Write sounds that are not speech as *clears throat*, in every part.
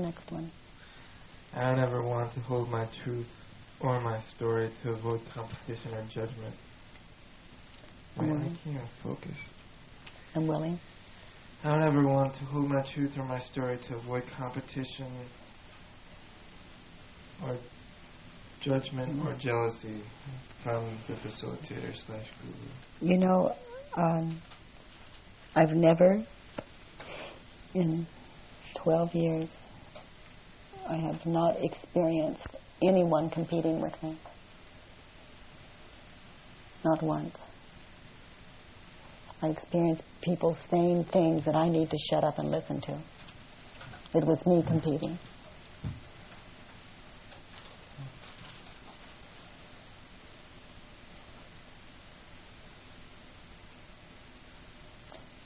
next one. I don't ever want to hold my truth or my story to avoid competition or judgment. I can't focus. I'm willing. I don't ever want to hold my truth or my story to avoid competition or judgment or jealousy from the facilitator slash guru. You know, um, I've never, in 12 years, I have not experienced anyone competing with me. Not once. I experienced people saying things that I need to shut up and listen to. It was me competing.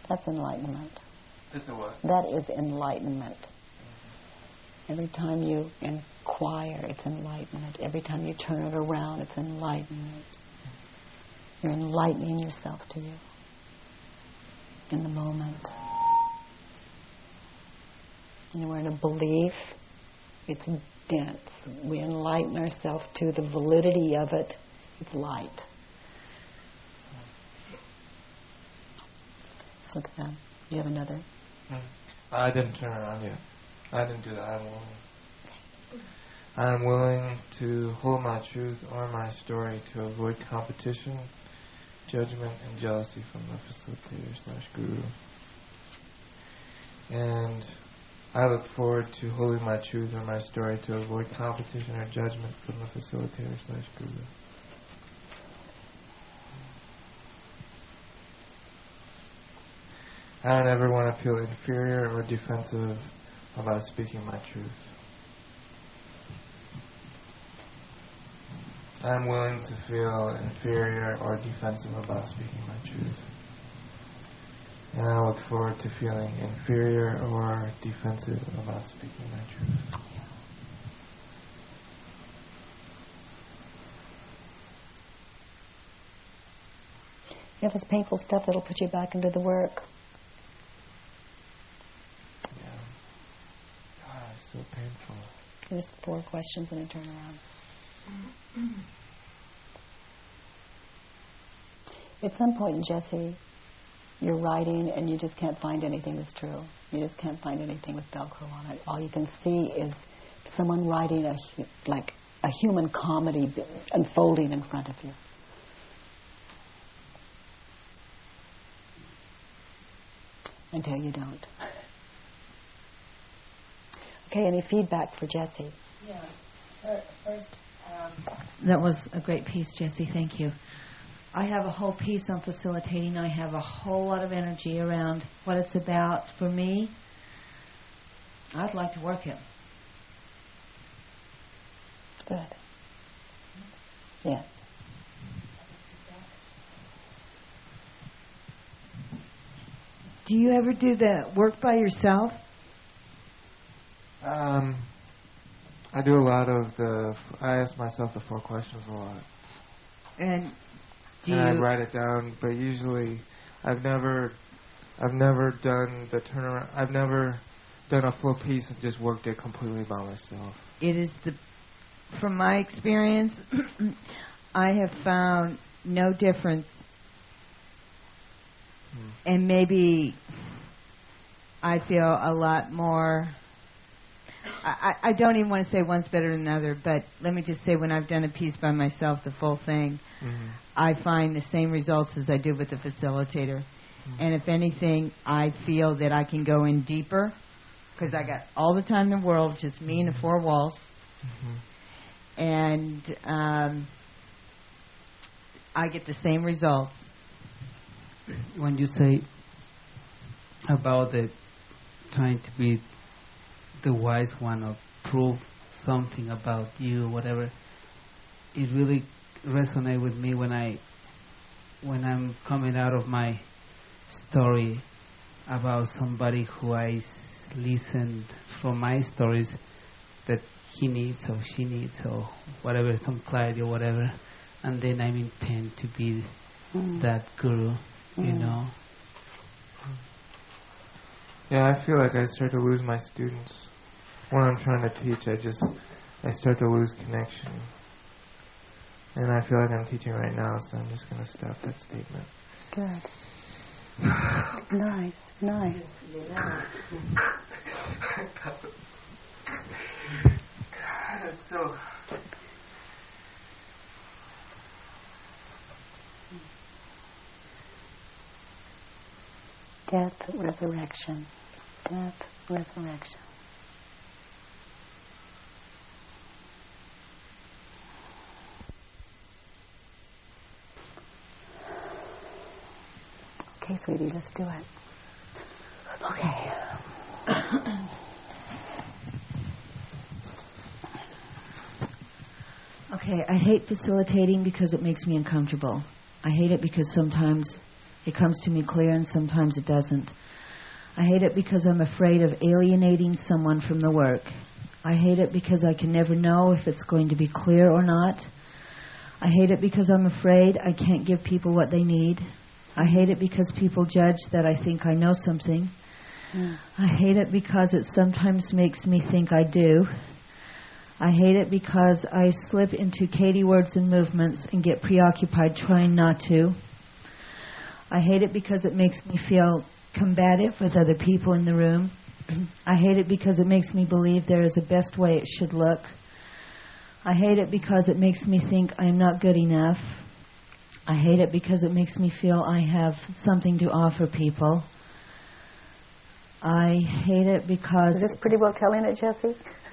That's enlightenment. That's a what? That is enlightenment. Every time you inquire, it's enlightenment. Every time you turn it around, it's enlightenment. You're enlightening yourself to you in the moment. And we're in a belief, it's dense. We enlighten ourselves to the validity of it, it's light. Look at that. You have another? Mm. I didn't turn around yet. I didn't do that. I'm willing. I'm willing to hold my truth or my story to avoid competition, judgment, and jealousy from the facilitator slash guru. And I look forward to holding my truth or my story to avoid competition or judgment from the facilitator slash guru. I don't ever want to feel inferior or defensive about speaking my truth. I'm willing to feel inferior or defensive about speaking my truth. And I look forward to feeling inferior or defensive about speaking my truth. Have this painful stuff that'll put you back into the work. So painful. Four questions and a turnaround. At some point, Jesse, you're writing and you just can't find anything that's true. You just can't find anything with Velcro on it. All you can see is someone writing a like a human comedy unfolding in front of you. Until you don't. *laughs* Okay, any feedback for Jesse? Yeah. First, um, that was a great piece, Jesse. Thank you. I have a whole piece on facilitating. I have a whole lot of energy around what it's about. For me, I'd like to work it. Good. Yes. Do you ever do the work by yourself? Um, I do a lot of the. I ask myself the four questions a lot, And do and I write it down. But usually, I've never, I've never done the turnaround. I've never done a full piece and just worked it completely by myself. it is the from my experience *clears throat* I have found no difference Hmm. and maybe I feel a lot more I, I I don't even want to say one's better than another, but let me just say when I've done a piece by myself, the full thing, Mhm. I find the same results as I do with the facilitator. And if anything, I feel that I can go in deeper because I got all the time in the world, just me and the four walls. Mhm. And um, I get the same results. when you say about the trying to be the wise one or prove something about you, whatever, it really resonates with me when I when I'm coming out of my story about somebody who I s- listened from my stories that he needs or she needs or whatever, some clarity or whatever, and then I'm intent to be Mm. that guru, you Mm. know. Yeah, I feel like I start to lose my students. When I'm trying to teach, I just I start to lose connection. And I feel like I'm teaching right now, so I'm just going to stop that statement. Good. *sighs* nice, nice. so. Death, resurrection. Death, resurrection. Okay, sweetie, let's do it. Okay. okay, I hate facilitating because it makes me uncomfortable. I hate it because sometimes it comes to me clear and sometimes it doesn't. I hate it because I'm afraid of alienating someone from the work. I hate it because I can never know if it's going to be clear or not. I hate it because I'm afraid I can't give people what they need. I hate it because people judge that I think I know something. I hate it because it sometimes makes me think I do. I hate it because I slip into Katie words and movements and get preoccupied trying not to. I hate it because it makes me feel combative with other people in the room. *clears throat* I hate it because it makes me believe there is a best way it should look. I hate it because it makes me think I am not good enough. I hate it because it makes me feel I have something to offer people. I hate it because. Is this pretty well telling it, Jesse? *laughs*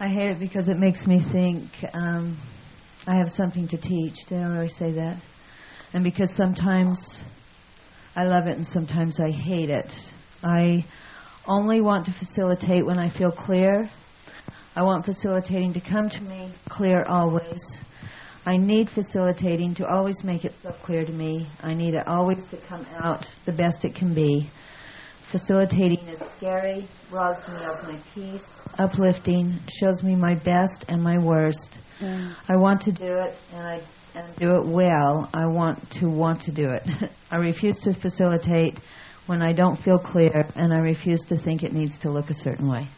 I hate it because it makes me think um, I have something to teach. Did I always say that? And because sometimes I love it and sometimes I hate it. I only want to facilitate when I feel clear I want facilitating to come to me clear always. I need facilitating to always make it so clear to me. I need it always to come out the best it can be. Facilitating is scary, robs me of my peace, uplifting, shows me my best and my worst. Mm. I want to do it and I and do it well. I want to want to do it. *laughs* I refuse to facilitate when I don't feel clear and I refuse to think it needs to look a certain way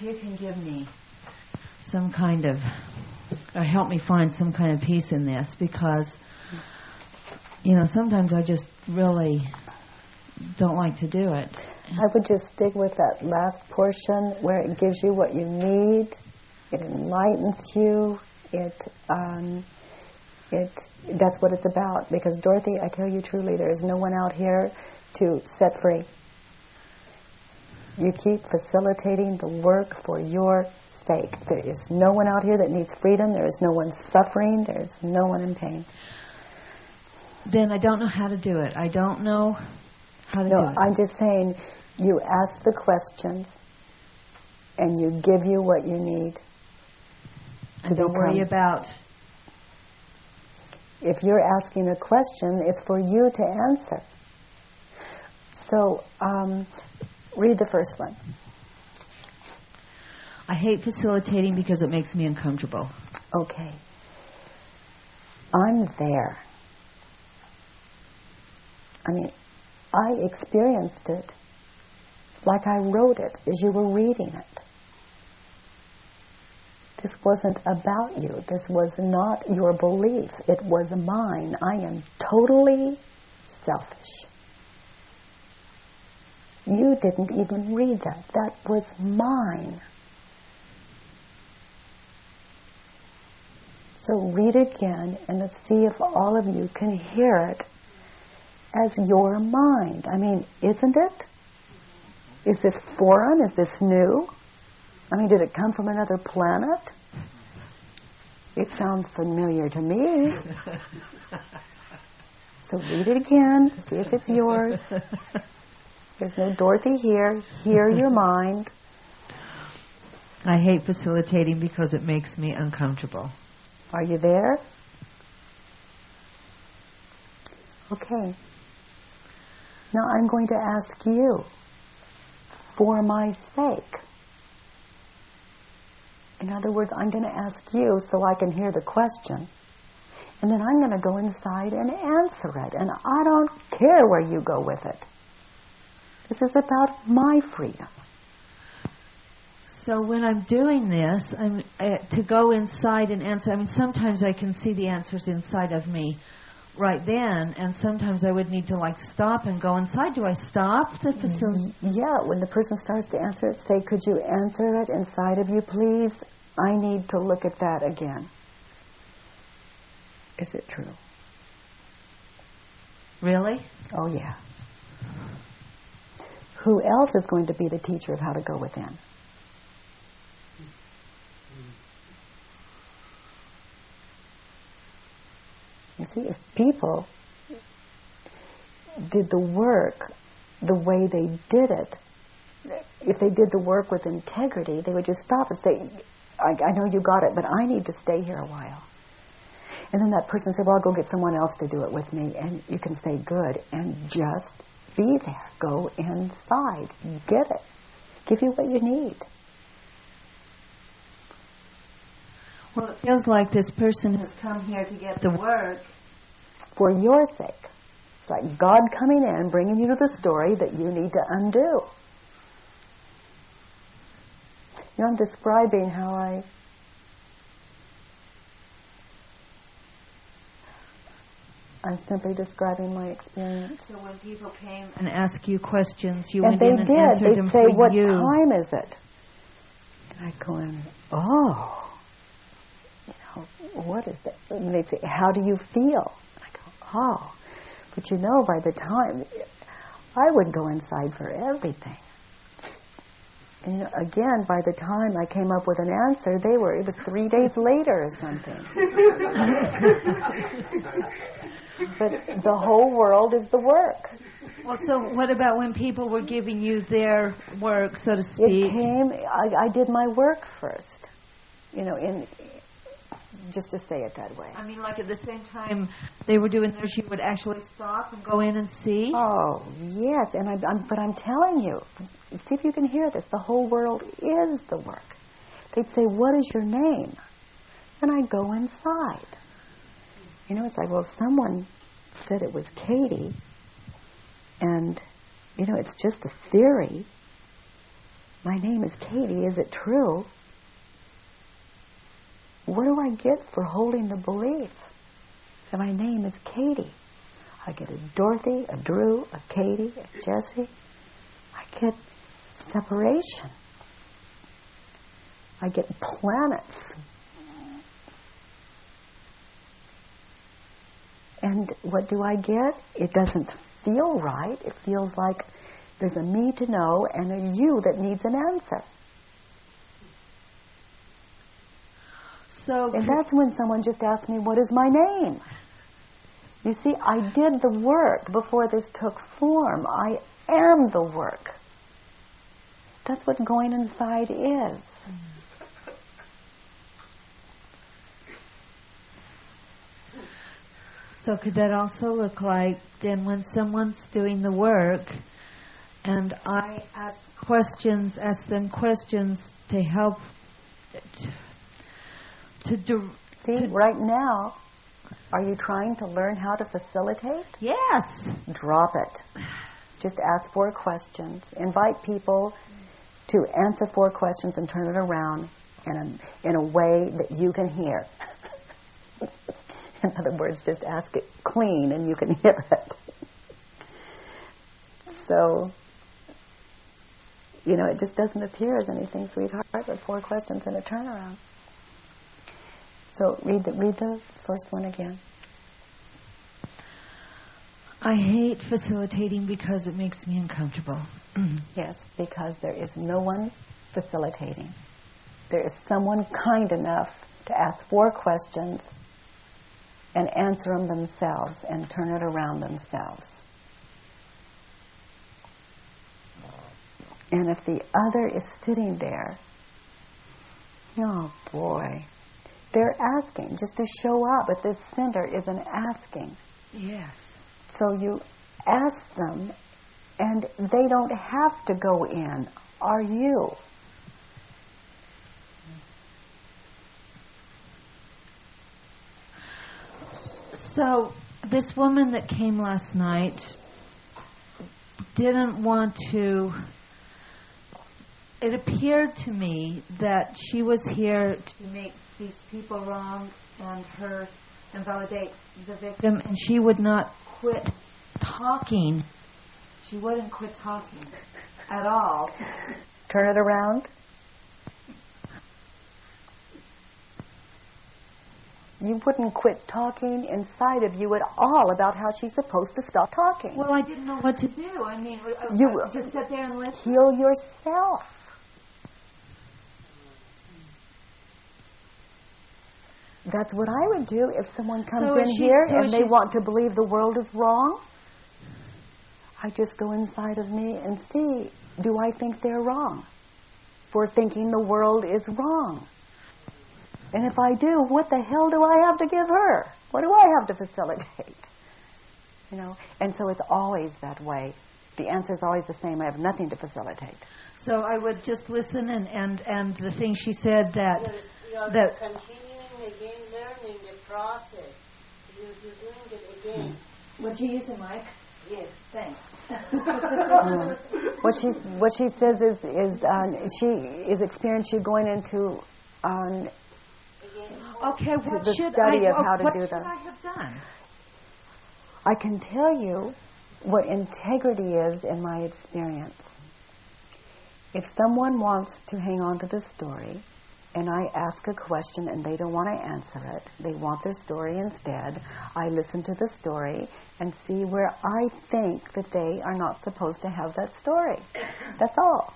you can give me some kind of, or help me find some kind of peace in this, because, you know, sometimes I just really don't like to do it. I would just stick with that last portion where it gives you what you need, it enlightens you, it, um, it, that's what it's about. Because Dorothy, I tell you truly, there is no one out here to set free. You keep facilitating the work for your sake. There is no one out here that needs freedom. There is no one suffering. There is no one in pain. Then I don't know how to do it. I don't know how to no, do it. No, I'm just saying you ask the questions and you give you what you need. And don't become. worry about. If you're asking a question, it's for you to answer. So, um, Read the first one. I hate facilitating because it makes me uncomfortable. Okay. I'm there. I mean, I experienced it like I wrote it as you were reading it. This wasn't about you. This was not your belief. It was mine. I am totally selfish. You didn't even read that. That was mine. So read it again and let's see if all of you can hear it as your mind. I mean, isn't it? Is this foreign? Is this new? I mean, did it come from another planet? It sounds familiar to me. *laughs* so read it again, see if it's yours. *laughs* There's no Dorothy here. Hear your *laughs* mind. I hate facilitating because it makes me uncomfortable. Are you there? Okay. Now I'm going to ask you, for my sake. In other words, I'm going to ask you so I can hear the question. And then I'm going to go inside and answer it. And I don't care where you go with it. This is about my freedom. So when I'm doing this, I'm uh, to go inside and answer. I mean, sometimes I can see the answers inside of me right then, and sometimes I would need to like stop and go inside. Do I stop the facility? Yeah, when the person starts to answer it, say, "Could you answer it inside of you, please? I need to look at that again." Is it true? Really? Oh yeah. Who else is going to be the teacher of how to go within? You see, if people did the work the way they did it, if they did the work with integrity, they would just stop and say, I, I know you got it, but I need to stay here a while. And then that person said, well, I'll go get someone else to do it with me. And you can say, good, and just be there. Go inside. Get it. Give you what you need. Well, it feels like this person has come here to get the work. For your sake. It's like God coming in, bringing you to the story that you need to undo. You know, I'm describing how I I'm simply describing my experience. So when people came and asked you questions, you and went they in and did. answered They'd them say, for "What you. time is it?" And I'd go in, "Oh, you know, what is that?" And they'd say, "How do you feel?" And I go, "Oh, but you know, by the time I would go inside for everything." And you know, again, by the time I came up with an answer, they were, it was three days later or something. but the whole world is the work. Well, so what about when people were giving you their work, so to speak? It came, I, I did my work first. You know, in, just to say it that way. I mean, like at the same time they were doing theirs, you would actually stop and go in and see? Oh, yes, and I, I'm, but I'm telling you, see if you can hear this. The whole world is the work. They'd say, "What is your name?" And I'd go inside. You know, it's like, well, someone said it was Katie, and you know, it's just a theory. My name is Katie. Is it true? What do I get for holding the belief that my name is Katie? I get a Dorothy, a Drew, a Katie, a Jesse. I get separation. I get planets. And what do I get? It doesn't feel right. It feels like there's a me to know and a you that needs an answer. So And that's when someone just asked me, What is my name? You see, I did the work before this took form. I am the work. That's what going inside is. So could that also look like then when someone's doing the work and I ask questions, ask them questions to help to, to do See, right now, are you trying to learn how to facilitate? Yes. Drop it. Just ask four questions. Invite people to answer four questions and turn it around in a, in a way that you can hear. *laughs* in other words, just ask it clean and you can hear it. so, you know, it just doesn't appear as anything, sweetheart, but four questions and a turnaround. So read the read the first one again. I hate facilitating because it makes me uncomfortable. Mm-hmm. Yes, because there is no one facilitating. There is someone kind enough to ask four questions and answer them themselves and turn it around themselves. And if the other is sitting there, oh boy, they're asking just to show up at this center is an asking. Yes. So you ask them, and they don't have to go in. Are you? So this woman that came last night didn't want to. It appeared to me that she was here to make these people wrong and her invalidate the victim, and she would not quit talking. She wouldn't quit talking at all. Turn it around. You wouldn't quit talking inside of you at all about how she's supposed to stop talking. Well, I didn't know what to do. I mean, I- You- I just sit there and listen. Heal yourself. That's what I would do if someone comes So in she- here so and they want to believe the world is wrong. I just go inside of me and see, do I think they're wrong for thinking the world is wrong? And if I do, what the hell do I have to give her? What do I have to facilitate? You know, and so it's always that way. The answer is always the same. I have nothing to facilitate. So I would just listen and and and the thing she said that You're, you're that continuing again learning the process. So you're, you're doing it again. would you use a mic? Yes. Thanks. Uh, what she what she says is is um, she is experienced you going into um, okay, what the should study I of how to what do that. I have done? I can tell you what integrity is in my experience. If someone wants to hang on to the story, and I ask a question and they don't want to answer it, they want their story instead, I listen to the story and see where I think that they are not supposed to have that story. That's all.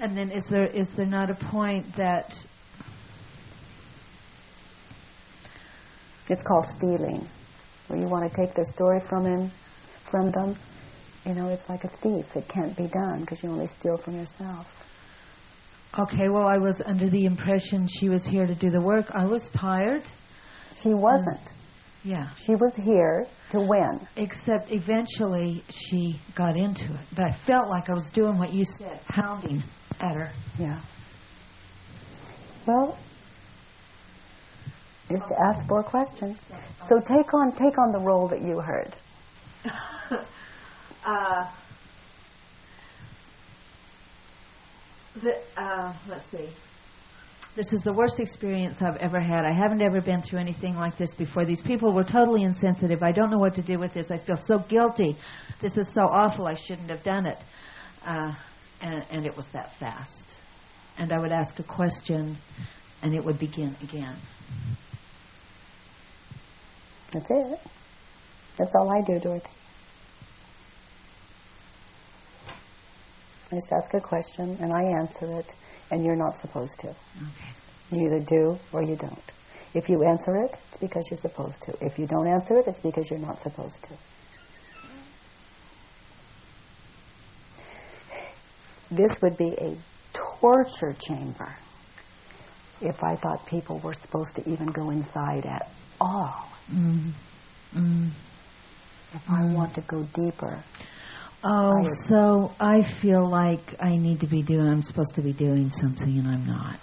And then is there is there not a point that It's called stealing, where you want to take their story from him, from them. You know, it's like a thief. It can't be done because you only steal from yourself. Okay, well I was under the impression she was here to do the work. I was tired. She wasn't. Yeah. She was here to win. Except eventually she got into it. But I felt like I was doing what you said, pounding at her. Yeah. Well, just to ask more questions. So take on take on the role that you heard. *laughs* uh, the, uh, let's see. This is the worst experience I've ever had. I haven't ever been through anything like this before. These people were totally insensitive. I don't know what to do with this. I feel so guilty. This is so awful. I shouldn't have done it. Uh, and, and it was that fast. And I would ask a question, and it would begin again. That's it. That's all I do, Dorothy. I just ask a question and I answer it, and you're not supposed to. Okay. You either do or you don't. If you answer it, it's because you're supposed to. If you don't answer it, it's because you're not supposed to. This would be a torture chamber if I thought people were supposed to even go inside at all. Mm. Mm. If I want to go deeper, Oh, I- so I feel like I need to be doing. I'm supposed to be doing something, and I'm not.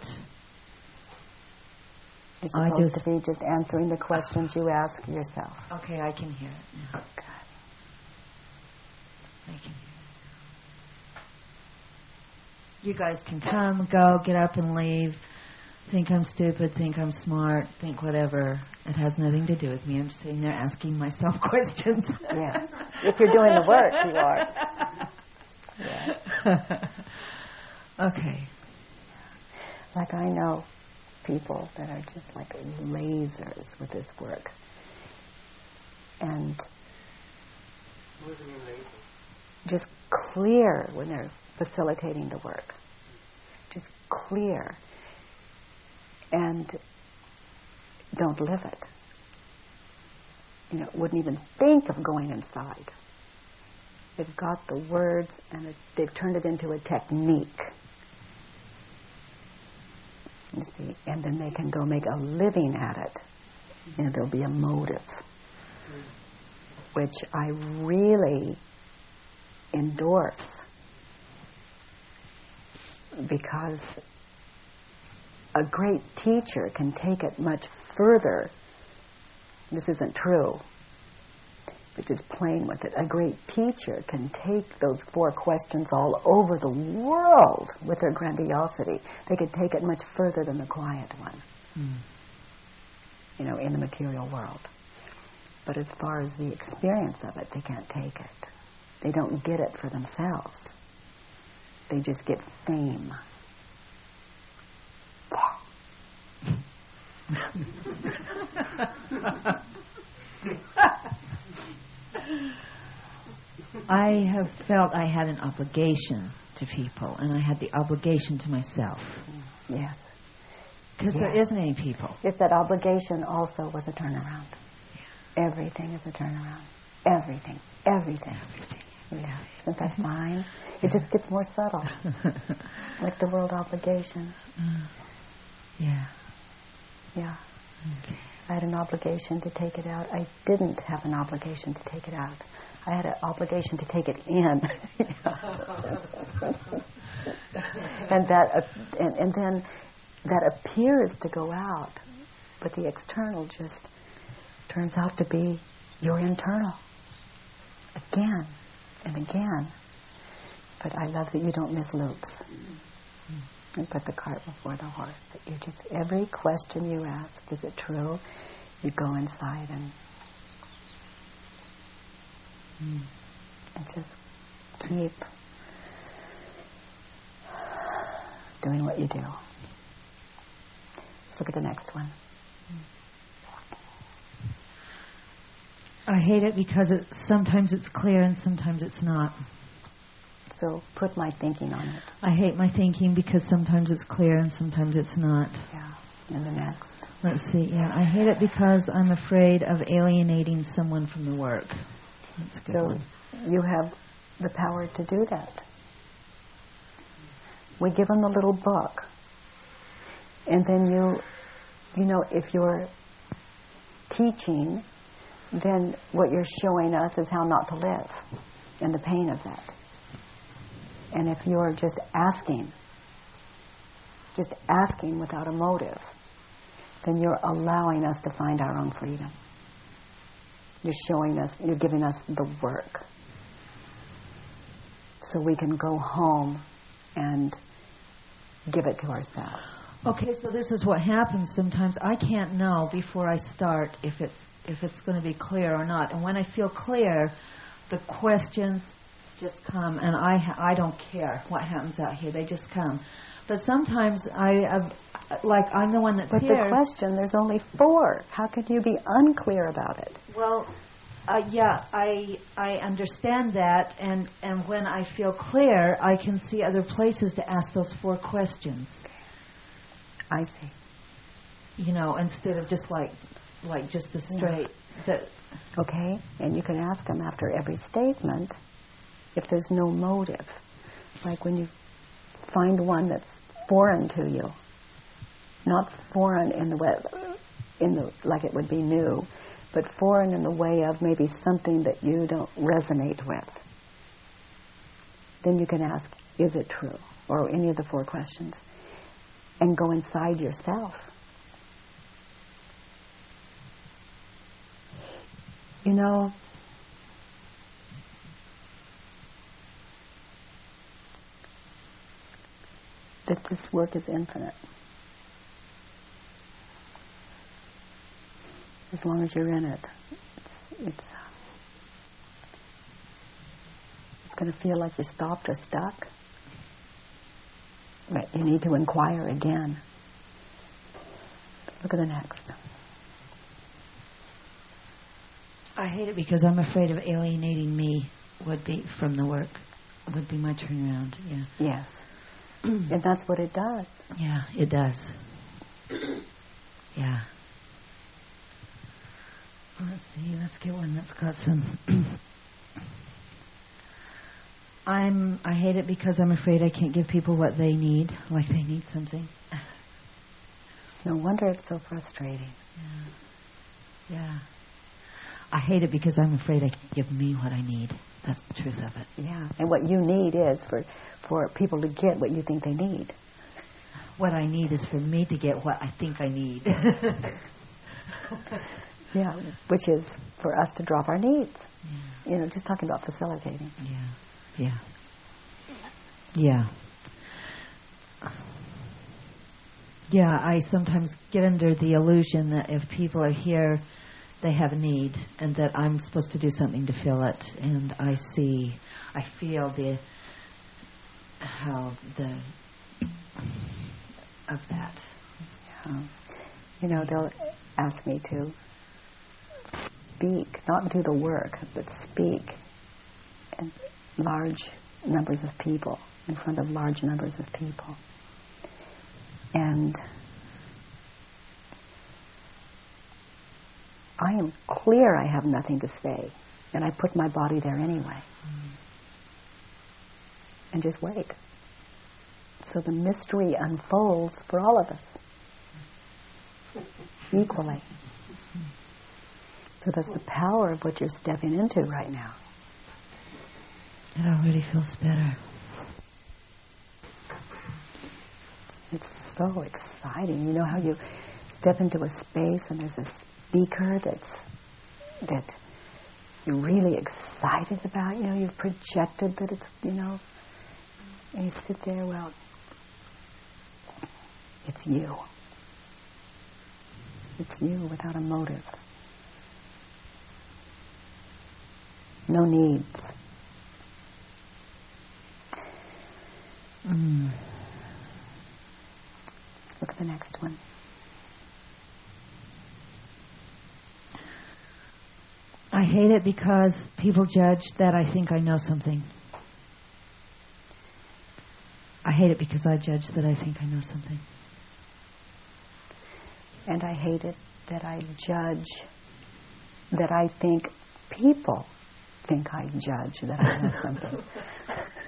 you're I supposed just- to be just answering the questions you ask yourself. Okay, I can hear it now. God. I can hear it. You guys can come, go, get up, and leave. Think I'm stupid. Think I'm smart. Think whatever. It has nothing to do with me. I'm just sitting there asking myself *laughs* questions. Yeah. If you're doing the work, you are. Yeah. *laughs* okay. Like I know people that are just like lasers with this work. And just clear when they're facilitating the work. Just clear. And don't live it. You know, wouldn't even think of going inside. They've got the words and it, they've turned it into a technique. You see, and then they can go make a living at it. You know, there'll be a motive, which I really endorse because a great teacher can take it much further this isn't true. But just playing with it. A great teacher can take those four questions all over the world with their grandiosity. They could take it much further than the quiet one, mm. you know, in the material world. But as far as the experience of it, they can't take it. They don't get it for themselves. They just get fame. *laughs* I have felt I had an obligation to people, and I had the obligation to myself. Yes. Because yes. there isn't any people. Yes, that obligation also was a turnaround. Yeah. Everything is a turnaround. Everything. Everything. Everything. Yeah. Isn't that fine? It just gets more subtle. *laughs* like the world obligation. Mm. Yeah. Yeah. Okay. I had an obligation to take it out. I didn't have an obligation to take it out. I had an obligation to take it in. *laughs* and that, uh, and, and then that appears to go out, but the external just turns out to be your internal again and again. But I love that you don't miss loops and put the cart before the horse. That you just every question you ask, is it true? You go inside and mm. and just keep doing what you do. Let's look at the next one. I hate it because it, sometimes it's clear and sometimes it's not. So put my thinking on it. I hate my thinking because sometimes it's clear and sometimes it's not. Yeah. And the next. Let's see. Yeah, I hate it because I'm afraid of alienating someone from the work. so one. you have the power to do that. We give them the little book, and then you, you know, if you're teaching, then what you're showing us is how not to live, and the pain of that. And if you're just asking, just asking without a motive, then you're allowing us to find our own freedom. You're showing us, you're giving us the work. So we can go home and give it to ourselves. Okay, so this is what happens sometimes. I can't know before I start if it's if it's going to be clear or not. And when I feel clear, the questions just come, and I I don't care what happens out here. They just come. But sometimes I, uh, like, I'm the one that's but here. But the question, there's only four. How could you be unclear about it? Well, uh, yeah, I I understand that, and and when I feel clear, I can see other places to ask those four questions. I see. You know, instead of just like like just the straight. Yeah. The okay, and you can ask them after every statement if there's no motive. Like when you find one that's foreign to you, not foreign in the way, in the like it would be new, but foreign in the way of maybe something that you don't resonate with. Then you can ask, is it true? Or any of the four questions. And go inside yourself. You know, that this work is infinite. As long as you're in it, it's, it's, it's going to feel like you're stopped or stuck. But you need to inquire again. Look at the next. I hate it because I'm afraid of alienating me would be from the work. Would be my turnaround. Yeah. Yes. And that's what it does. Yeah, it does. yeah. Let's see. Let's get one that's got some. *clears throat* I'm. I hate it because I'm afraid I can't give people what they need, like they need something. *laughs* No wonder it's so frustrating. Yeah. Yeah. I hate it because I'm afraid I can't give me what I need. That's the truth of it. Yeah, and what you need is for for people to get what you think they need. What I need is for me to get what I think I need. *laughs* Yeah, which is for us to drop our needs. Yeah. You know, just talking about facilitating. Yeah, yeah, yeah. Yeah, I sometimes get under the illusion that if people are here, they have a need, and that I'm supposed to do something to fill it. And I see, I feel the how the of that. Yeah. You know, they'll ask me to speak, not do the work, but speak in large numbers of people, in front of large numbers of people. And I am clear I have nothing to say, and I put my body there anyway. Mm. And just wait. So the mystery unfolds for all of us *laughs* equally. So that's the power of what you're stepping into right now. It already feels better. It's so exciting. You know how you step into a space and there's a speaker that's that you're really excited about. You know, you've projected that it's you know, and you sit there. Well, it's you. It's you without a motive. No needs. Mm. Look at the next one. I hate it because people judge that I think I know something. I hate it because I judge that I think I know something. And I hate it that I judge, that I think people think I judge that I know something.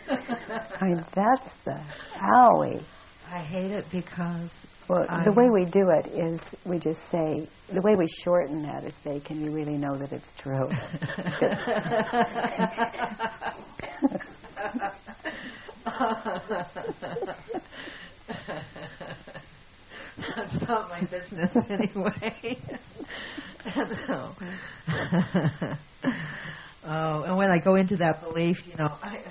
*laughs* I mean, that's the owie. I hate it because. Well, the way we do it is we just say, the way we shorten that is say, can you really know that it's true? That's not my business anyway. no. oh, and when I go into that belief, you know, I,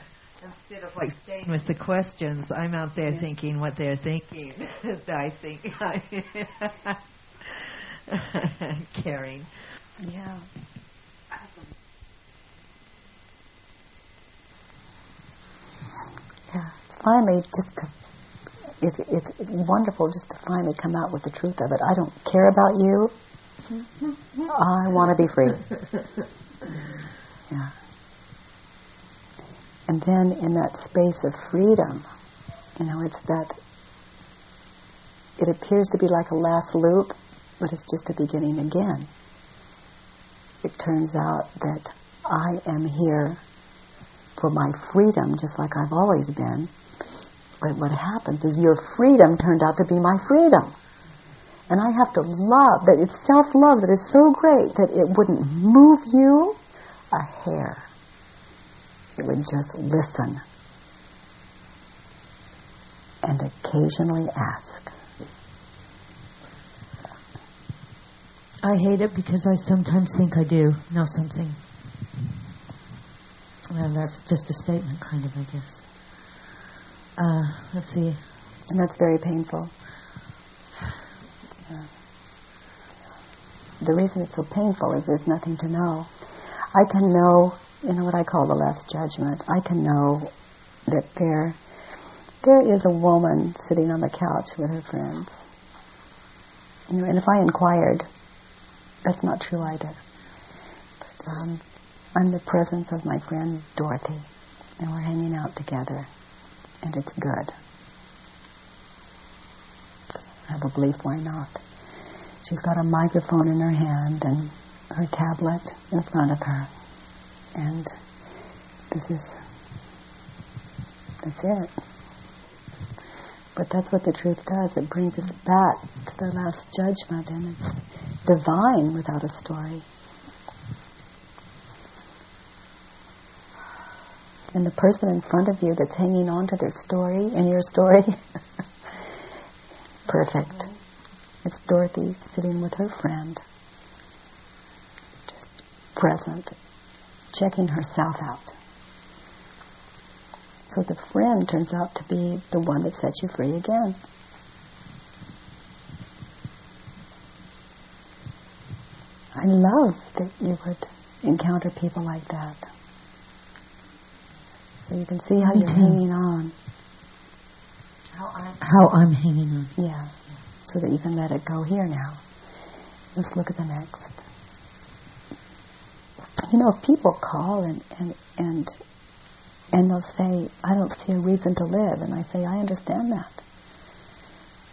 instead of like staying with the questions, I'm out there yeah. thinking what they're thinking. *laughs* I think I *laughs* caring. Yeah. Yeah. Finally, just to it's, it's, it's wonderful just to finally come out with the truth of it. I don't care about you. Mm-hmm. I want to be free. *laughs* Yeah. And then in that space of freedom, you know, it's that it appears to be like a last loop, but it's just a beginning again. It turns out that I am here for my freedom, just like I've always been. But what happens is your freedom turned out to be my freedom. And I have to love that it's self-love that is so great that it wouldn't move you a hair. It would just listen and occasionally ask. I hate it because I sometimes think I do know something. And that's just a statement, kind of, I guess. Uh, let's see. And that's very painful. Yeah. The reason it's so painful is there's nothing to know. I can know, you know what I call the last judgment. I can know that there, there is a woman sitting on the couch with her friends. You know, and if I inquired, that's not true either. But um, I'm the presence of my friend Dorothy, and we're hanging out together and it's good. I have a belief, why not? She's got a microphone in her hand and her tablet in front of her. And this is, that's it. But that's what the truth does. It brings us back to the last judgment, and it's divine without a story. and the person in front of you that's hanging on to their story and your story. *laughs* Perfect. It's Dorothy sitting with her friend. Just present, checking herself out. So the friend turns out to be the one that sets you free again. I love that you would encounter people like that. So you can see how Me you're too. hanging on. How I'm, how I'm hanging on. Yeah. So that you can let it go here now. Let's look at the next. You know, if people call and, and, and, and they'll say, I don't see a reason to live. And I say, I understand that.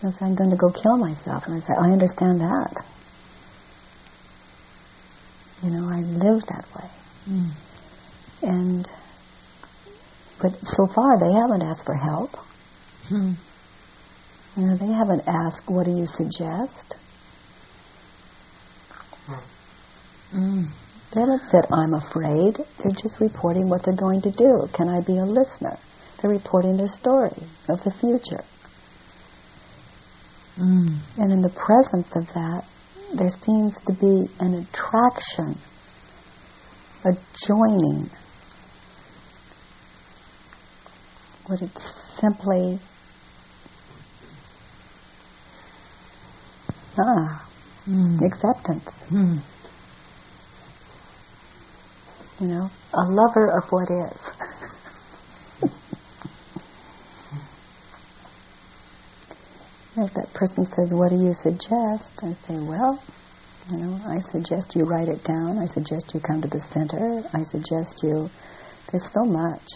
They'll say, I'm going to go kill myself. And I say, I understand that. You know, I live that way. Mm. And, but so far they haven't asked for help. Hmm. You know, they haven't asked, what do you suggest? Mm. They haven't said, I'm afraid. They're just reporting what they're going to do. Can I be a listener? They're reporting their story of the future. Mm. And in the presence of that, there seems to be an attraction, a joining. But it's simply, ah, Mm. acceptance. Mm. You know, a lover of what is. *laughs* if that person says, "What do you suggest?" I say, "Well, you know, I suggest you write it down. I suggest you come to the center. I suggest you." There's so much.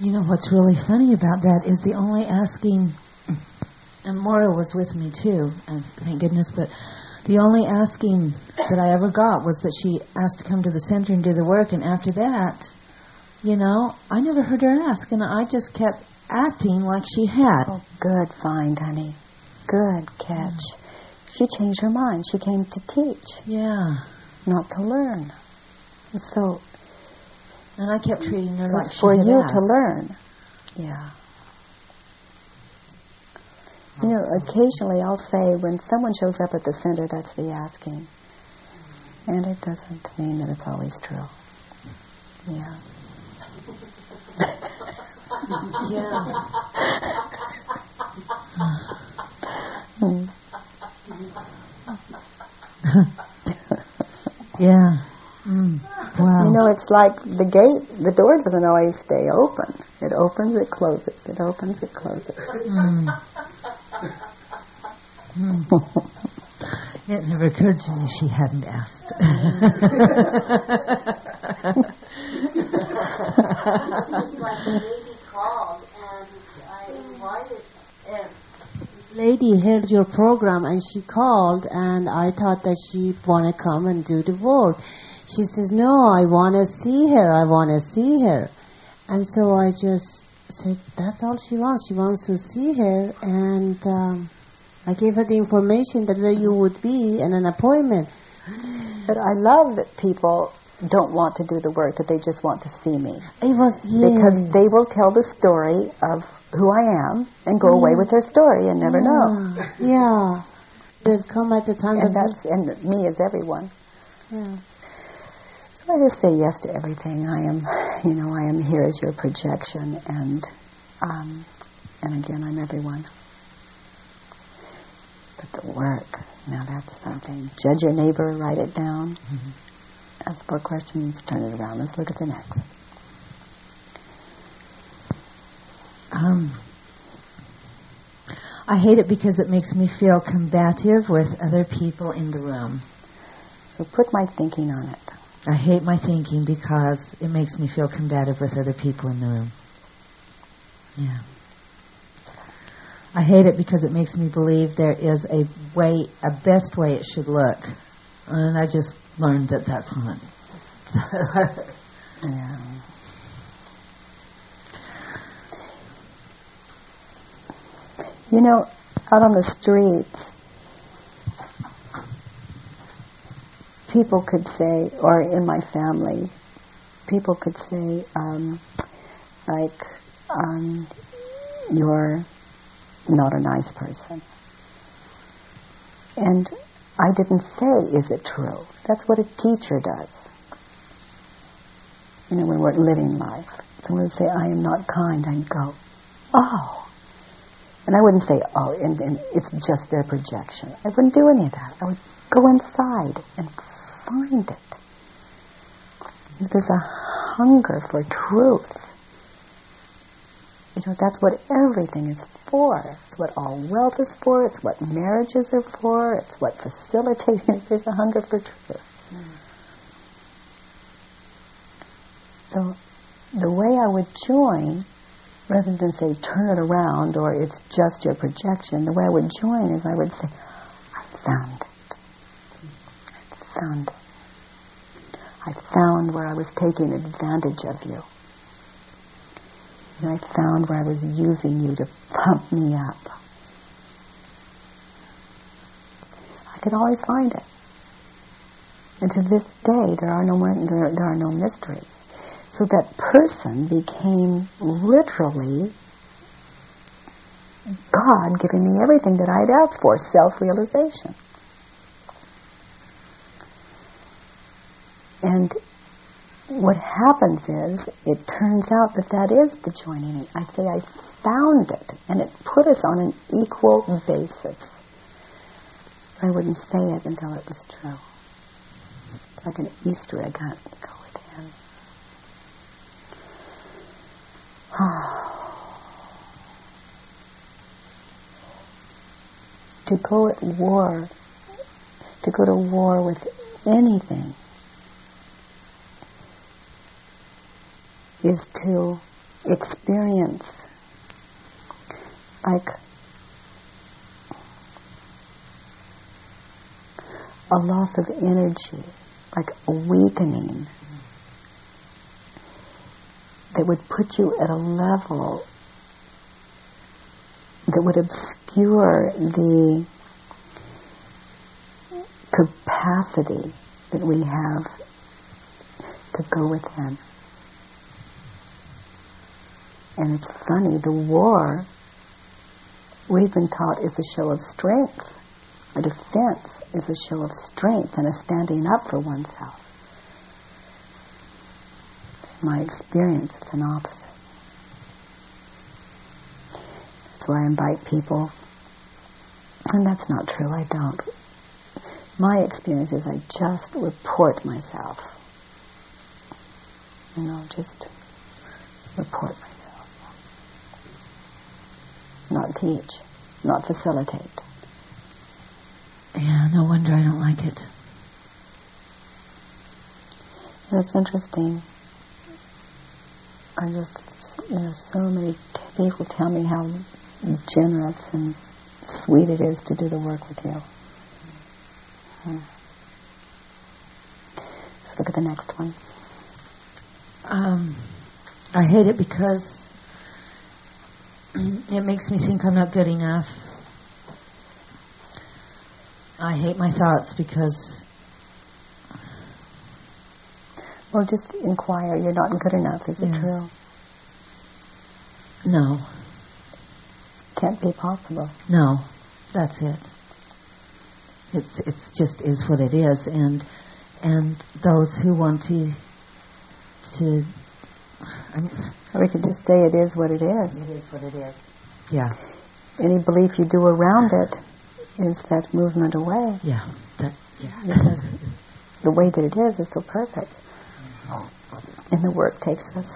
You know what's really funny about that is the only asking, and Maura was with me too, and thank goodness, but the only asking that I ever got was that she asked to come to the center and do the work, and after that, you know, I never heard her ask, and I just kept acting like she had. Oh, good find, honey. Good catch. She changed her mind. She came to teach, Yeah. not to learn. And so And I kept treating her So like for you asked. to learn. Yeah. You know, occasionally I'll say when someone shows up at the center, that's the asking. And it doesn't mean that it's always true. Yeah. *laughs* Yeah. *laughs* Yeah. Mm. Wow. You know, it's like the gate, the door doesn't always stay open. It opens, it closes. It opens, it closes. Mm. *laughs* Mm. It never occurred to me she hadn't asked. This lady heard your program and she called and I thought that she want to come and do the work. She says, no, I want to see her. I want to see her. And so I just said, that's all she wants. She wants to see her. And um, I gave her the information that where you would be and an appointment. But I love that people don't want to do the work, that they just want to see me. It was, Because they will tell the story of who I am and go away with their story and never know. Yeah. They've come at the time And that that's and me is everyone. yeah. So I just say yes to everything. I am, you know, I am here as your projection, and um, and again, I'm everyone. But the work, now that's something. Judge your neighbor, write it down. Ask four questions, turn it around. Let's look at the next. um, I hate it because it makes me feel combative with other people in the room. So put my thinking on it. I hate my thinking because it makes me feel combative with other people in the room. Yeah. I hate it because it makes me believe there is a way, a best way it should look. And I just learned that that's not. *laughs* Yeah. You know, out on the streets, people could say, or in my family, people could say, um, like, um, you're not a nice person. And I didn't say, is it true? That's what a teacher does. You know, when we're living life. Someone would say, I am not kind, I'd go, oh. And I wouldn't say, oh, and, and it's just their projection. I wouldn't do any of that. I would go inside and find it. There's a hunger for truth. You know, that's what everything is for. It's what all wealth is for. It's what marriages are for. It's what facilitating. There's a *laughs* hunger for truth. Mm. So the way I would join, rather than say turn it around or it's just your projection, the way I would join is I would say, I found it. I found it. I found where I was taking advantage of you. And I found where I was using you to pump me up. I could always find it. And to this day, there are no there, there are no mysteries. So that person became literally God giving me everything that I'd asked for, self-realization. And what happens is, it turns out that that is the joining. I say I found it, and it put us on an equal basis. I wouldn't say it until it was true. It's like an Easter egg hunt. to Go within. *sighs* to go at war, to go to war with anything is to experience like a loss of energy, like a weakening that would put you at a level that would obscure the capacity that we have to go within. And it's funny, the war, we've been taught, is a show of strength. A defense is a show of strength and a standing up for oneself. In my experience, it's an opposite. That's why I invite people, and that's not true, I don't. My experience is I just report myself. You know, just report myself not teach, not facilitate. Yeah, no wonder I don't like it. It's interesting. I just, you know, so many people tell me how generous and sweet it is to do the work with you. Hmm. Let's look at the next one. Um, I hate it because *clears throat* it makes me think I'm not good enough. I hate my thoughts because. Well, just inquire. You're not good enough. Is yeah. it true? No. Can't be possible. No, that's it. It's it's just is what it is, and and those who want to to we could just say it is what it is. It is what it is. Yeah. Any belief you do around it is that movement away. Yeah. That, yeah. Because the way that it is is so perfect. And the work takes us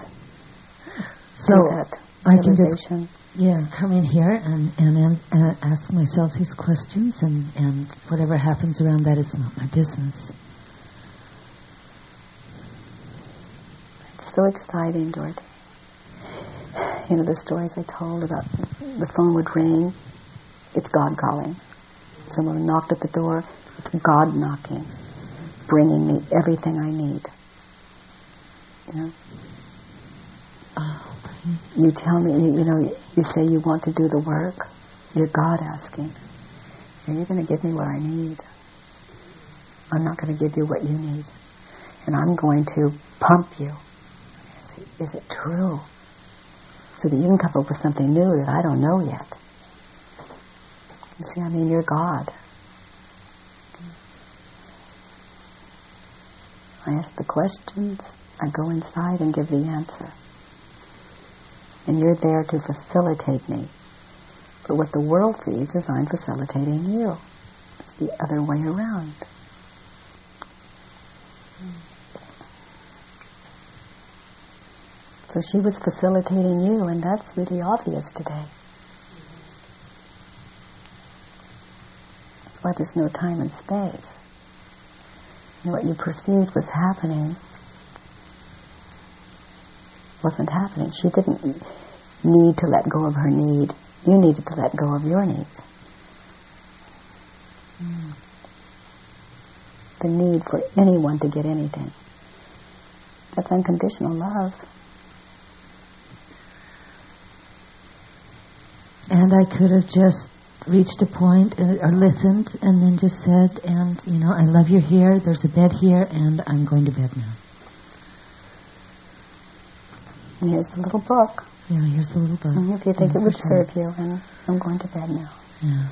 so that I can just yeah come in here and, and and ask myself these questions and and whatever happens around that is not my business. So exciting, Dorothy. You know, the stories I told about the phone would ring, it's God calling. Someone knocked at the door, it's God knocking, bringing me everything I need. You know? Oh, you tell me, you, you know, you say you want to do the work, you're God asking, are you going to give me what I need? I'm not going to give you what you need. And I'm going to pump you is it true? So that you can come up with something new that I don't know yet. You see, I mean, you're God. I ask the questions, I go inside and give the answer. And you're there to facilitate me. But what the world sees is I'm facilitating you. It's the other way around. So she was facilitating you, and that's really obvious today. That's why there's no time and space. And what you perceived was happening wasn't happening. She didn't need to let go of her need. You needed to let go of your need. Mm. The need for anyone to get anything. That's unconditional love. And I could have just reached a point uh, or listened and then just said, and, you know, I love you here, there's a bed here, and I'm going to bed now. And here's the little book. Yeah, here's the little book. And if you think yeah, it would sure. serve you, and I'm going to bed now. Yeah.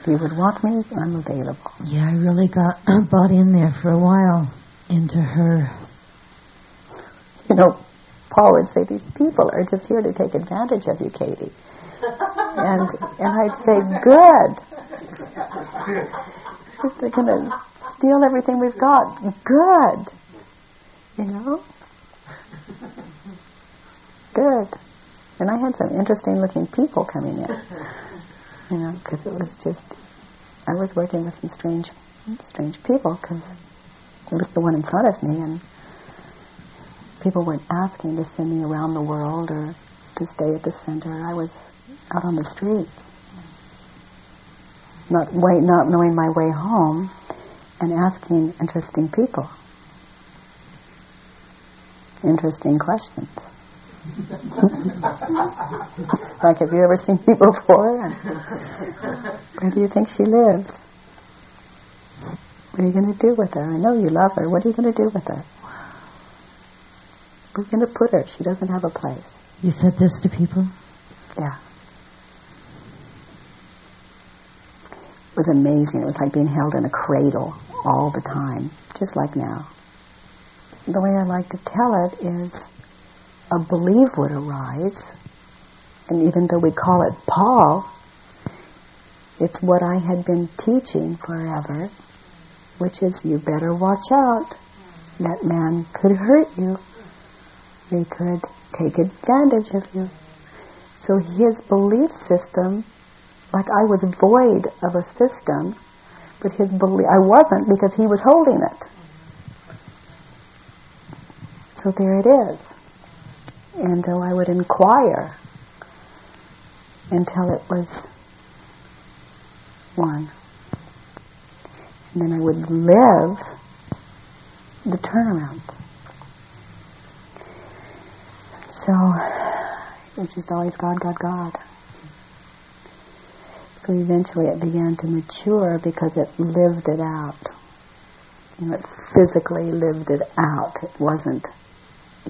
If you would want me, I'm available. Yeah, I really got *clears throat* bought in there for a while into her. You know, Paul would say, these people are just here to take advantage of you, Katie. and and I'd say, good. They're going to steal everything we've got. Good. You know? Good. And I had some interesting looking people coming in. You know, because it was just, I was working with some strange, strange people because it was the one in front of me and people weren't asking to send me around the world or to stay at the center. I was out on the streets, not way, not knowing my way home, and asking interesting people interesting questions. *laughs* like, have you ever seen me before? Where do you think she lives? What are you going to do with her? I know you love her. What are you going to do with her? We're going to put her. She doesn't have a place. You said this to people? Yeah. It was amazing. It was like being held in a cradle all the time, just like now. The way I like to tell it is a belief would arise, and even though we call it Paul, it's what I had been teaching forever, which is you better watch out. That man could hurt you they could take advantage of you. So his belief system, like I was void of a system, but his belief, I wasn't because he was holding it. So there it is. And though I would inquire until it was one. And then I would live the turnaround. So it's just always God, God, God. So eventually it began to mature because it lived it out. You know, it physically lived it out. It wasn't,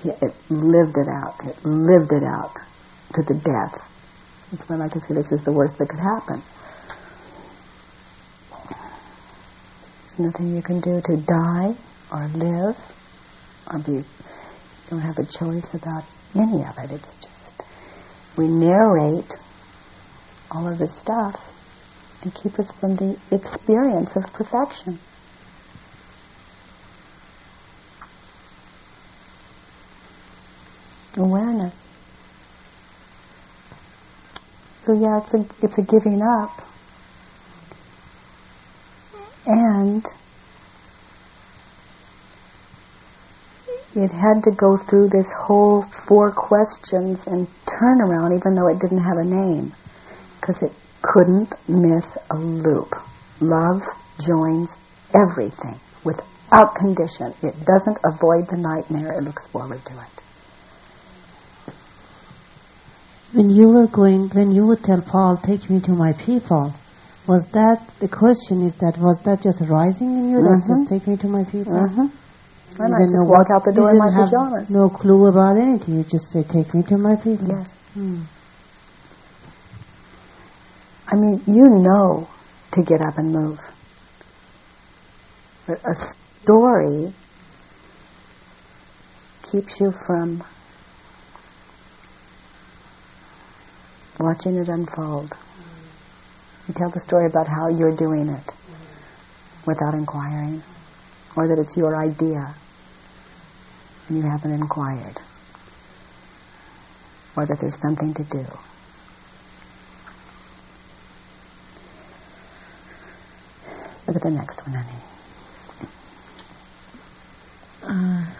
it lived it out. It lived it out to the death. That's why I like to say this is the worst that could happen. There's nothing you can do to die or live or be, you don't have a choice about any of it. It's just we narrate all of this stuff and keep us from the experience of perfection. Awareness. So yeah, it's a it's a giving up. And it had to go through this whole four questions and turn around even though it didn't have a name because it couldn't miss a loop. Love joins everything without condition. It doesn't avoid the nightmare, it looks forward to it. When you were going, when you would tell Paul, take me to my people, was that, the question is that, was that just rising in you, mm-hmm. that says, take me to my people? Mm-hmm. I might just walk out the door in my pajamas. No clue about anything. You just say, "Take me to my people." Yes. Hmm. I mean, you know to get up and move. But a story keeps you from watching it unfold. You tell the story about how you're doing it without inquiring, or that it's your idea and you haven't inquired, or that there's something to do. Look at the next one, honey. Uh,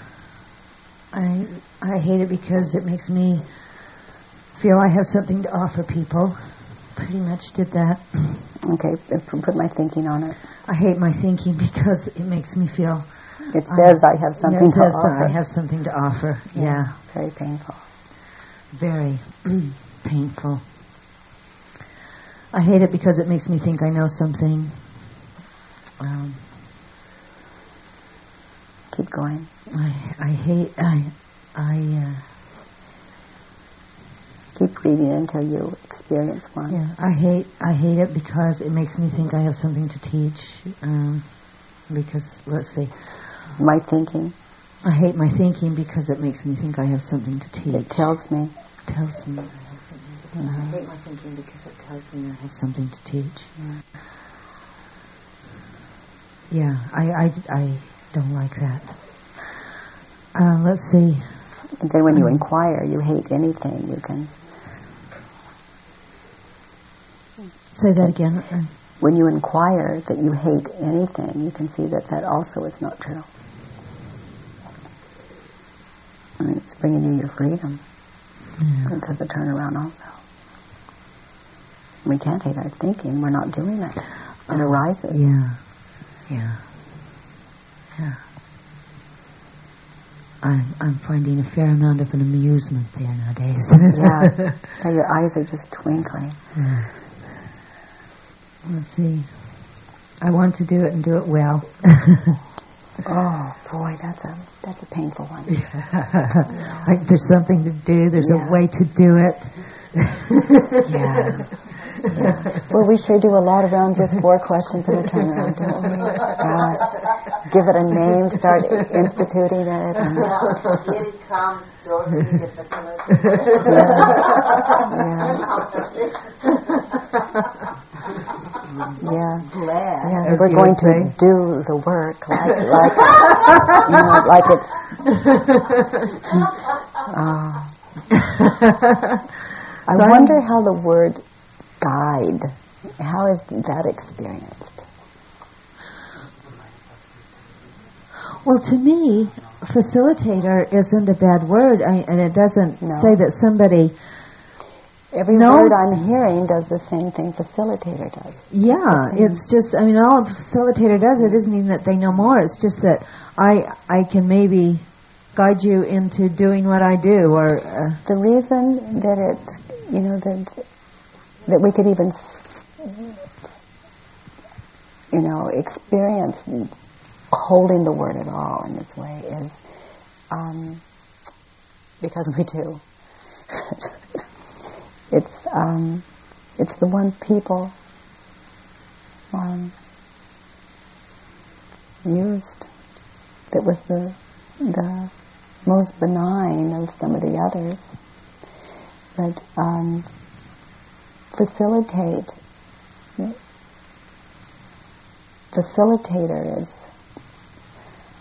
I I hate it because it makes me feel I have something to offer people. Pretty much did that. Okay, put my thinking on it. I hate my thinking *laughs* because it makes me feel. It says I, I have something it to says offer. I have something to offer. Yeah. yeah. Very painful. Very *clears throat* painful. I hate it because it makes me think I know something. Um, Keep going. I I hate I I. Uh, until you experience one. Yeah, I hate I hate it because it makes me think I have something to teach. Um, because let's see, my thinking. I hate my thinking because it makes me think I have something to teach. It tells me. It tells me I have something to teach. Mm-hmm. I hate my thinking because it tells me I have something to teach. Yeah, yeah I, I, I don't like that. Uh, let's see. And then when you um, inquire, you hate anything, you can Say that again. When you inquire that you hate anything, you can see that that also is not true. I mean, it's bringing you your freedom. Yeah. It does a turnaround also. We can't hate our thinking. We're not doing it. It oh, arises. Yeah. Yeah. Yeah. I'm I'm finding a fair amount of an amusement there nowadays. yeah. *laughs* Your eyes are just twinkling. Yeah. Let's see. I want to do it and do it well. *laughs* oh boy, that's a that's a painful one. Yeah. *laughs* like there's something to do. There's yeah. a way to do it. *laughs* yeah. yeah. Well, we sure do a lot around just four questions and a turnaround, don't we? Gosh. Give it a name, start instituting it. And Here it comes, Dorothy, yeah. yeah yeah. glad. Yeah, we're going to say. do the work like like you know like it's. *laughs* uh, I so wonder I'm, how the word guide. How is that experienced? Well, to me, facilitator isn't a bad word, I, and it doesn't no. say that somebody Every no, word I'm hearing does the same thing facilitator does. Yeah, it's just, I mean, all a facilitator does, it isn't even that they know more, it's just that I, I can maybe guide you into doing what I do, or... Uh, the reason that it, you know, that, that we could even, you know, experience holding the word at all in this way is um, because we do. *laughs* It's um, it's the one people um, used that was the the most benign of some of the others. But um, facilitate facilitator is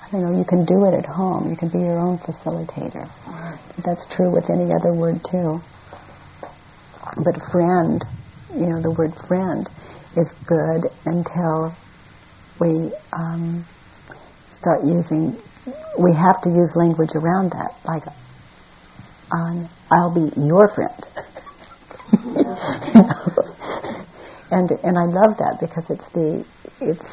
I don't know, you can do it at home. You can be your own facilitator. That's true with any other word too. But friend, you know, the word friend is good until we um, start using, we have to use language around that, like, um, I'll be your friend. *laughs* and and I love that because it's the it's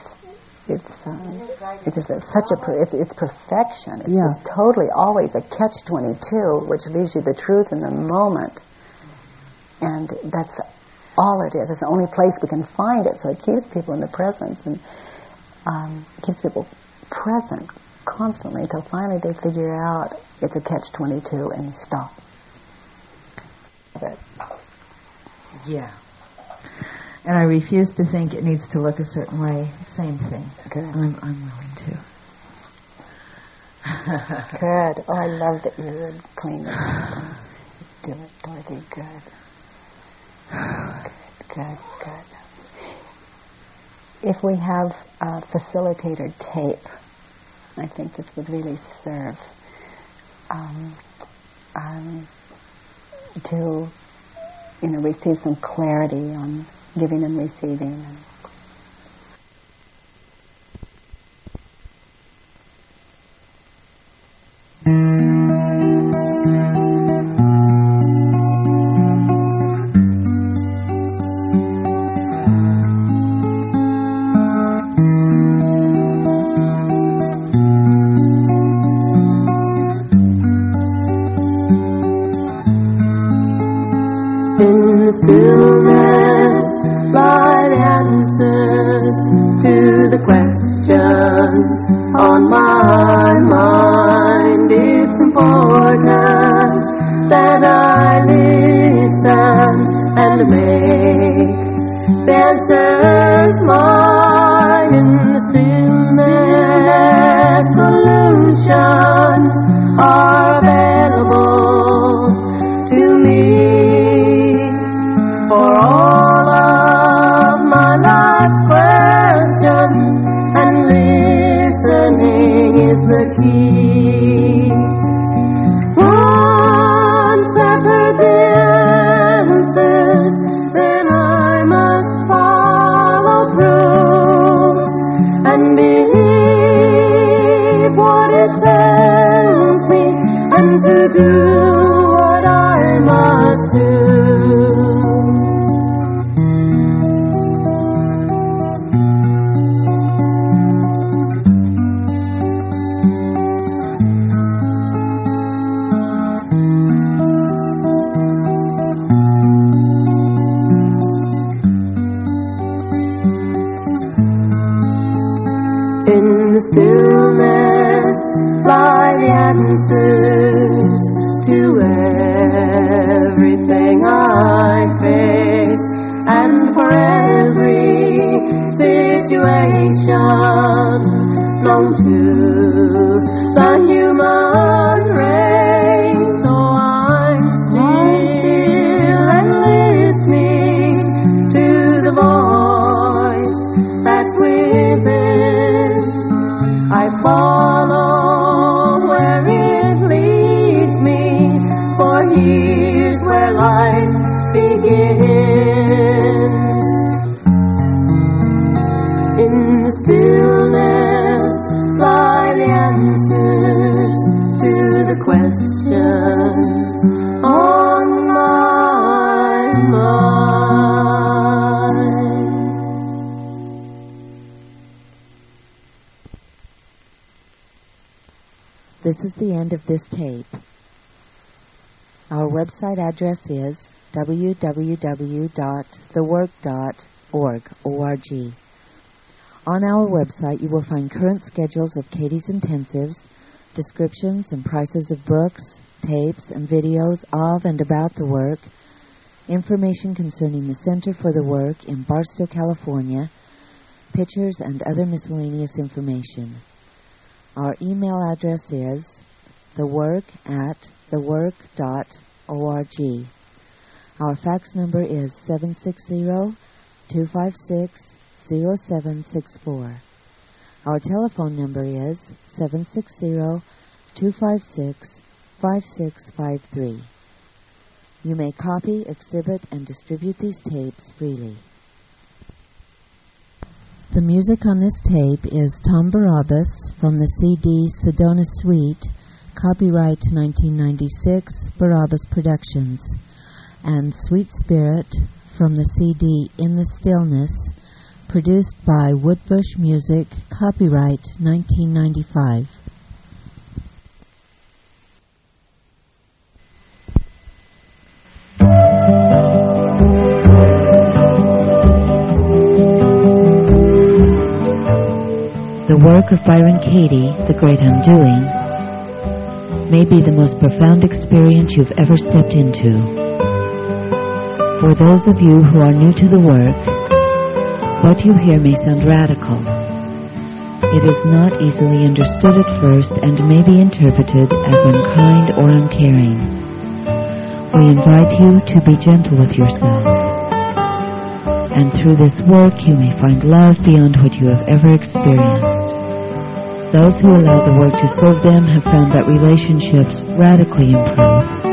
it's um, it's such a it's, it's perfection. It's yeah. just totally always a catch twenty two, which leaves you the truth in the moment and that's all it is. It's the only place we can find it, so it keeps people in the presence and um, keeps people present constantly until finally they figure out it's a catch-22 and stop. Yeah. And I refuse to think it needs to look a certain way. Same thing. Good. I'm, I'm willing to. good. Oh, I love that *laughs* you're clean. *sighs* Do it, Dorothy. Good. *sighs* Good, good, good. If we have a facilitator tape, I think this would really serve um, um, to, you know, receive some clarity on giving and receiving. And www.thework.org. O-R-G. On our website, you will find current schedules of Katie's intensives, descriptions and prices of books, tapes, and videos of and about the work, information concerning the Center for the Work in Barstow, California, pictures, and other miscellaneous information. Our email address is thework at thework.org org. Our fax number is 760-256-0764. Our telephone number is 760-256-5653. You may copy, exhibit, and distribute these tapes freely. The music on this tape is Tom Barabas from the CD Sedona Suite Copyright 1996, Barabas Productions, and Sweet Spirit from the CD In the Stillness, produced by Woodbush Music, copyright 1995. The work of Byron Katie, The Great Undoing, may be the most profound experience you've ever stepped into. For those of you who are new to the work, what you hear may sound radical. It is not easily understood at first and may be interpreted as unkind or uncaring. We invite you to be gentle with yourself. And through this work you may find love beyond what you have ever experienced. Those who allow the work to serve them have found that relationships radically improve.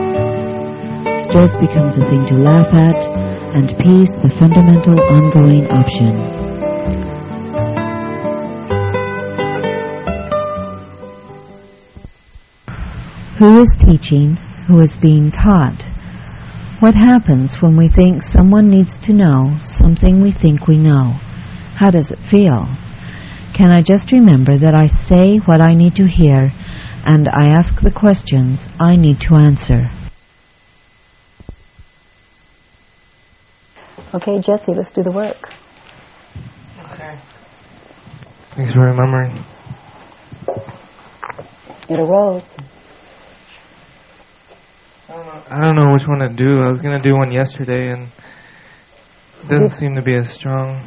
Stress becomes a thing to laugh at, and peace the fundamental ongoing option. Who is teaching? Who is being taught? What happens when we think someone needs to know something we think we know? How does it feel? Can I just remember that I say what I need to hear and I ask the questions I need to answer? Okay, Jesse, let's do the work. Okay. Thanks for remembering. It arose. I don't, know, I don't know which one to do. I was going to do one yesterday and it doesn't seem to be as strong.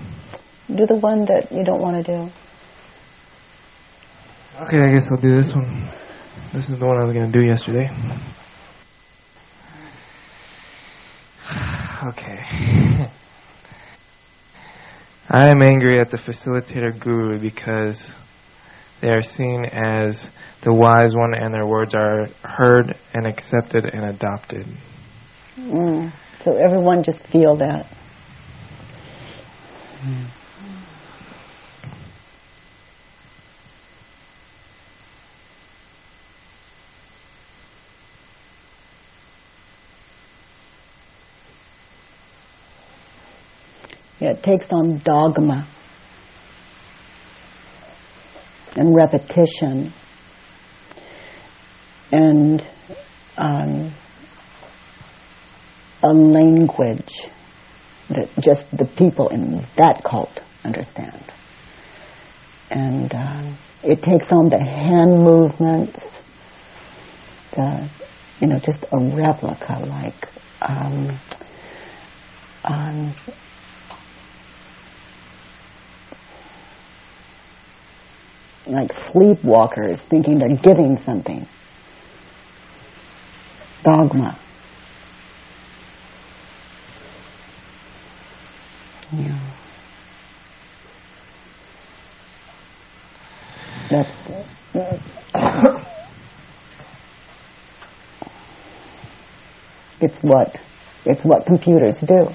Do the one that you don't want to do. Okay, I guess I'll do this one. This is the one I was going to do yesterday. Okay. *laughs* I am angry at the facilitator guru because they are seen as the wise one and their words are heard and accepted and adopted. Mm. So everyone just feel that. Mm. It takes on dogma and repetition and um, a language that just the people in that cult understand. And um, it takes on the hand movements, the, you know, just a replica like um, um, like sleepwalkers thinking they're giving something. Dogma. Yeah. That's *coughs* it's what it's what computers do.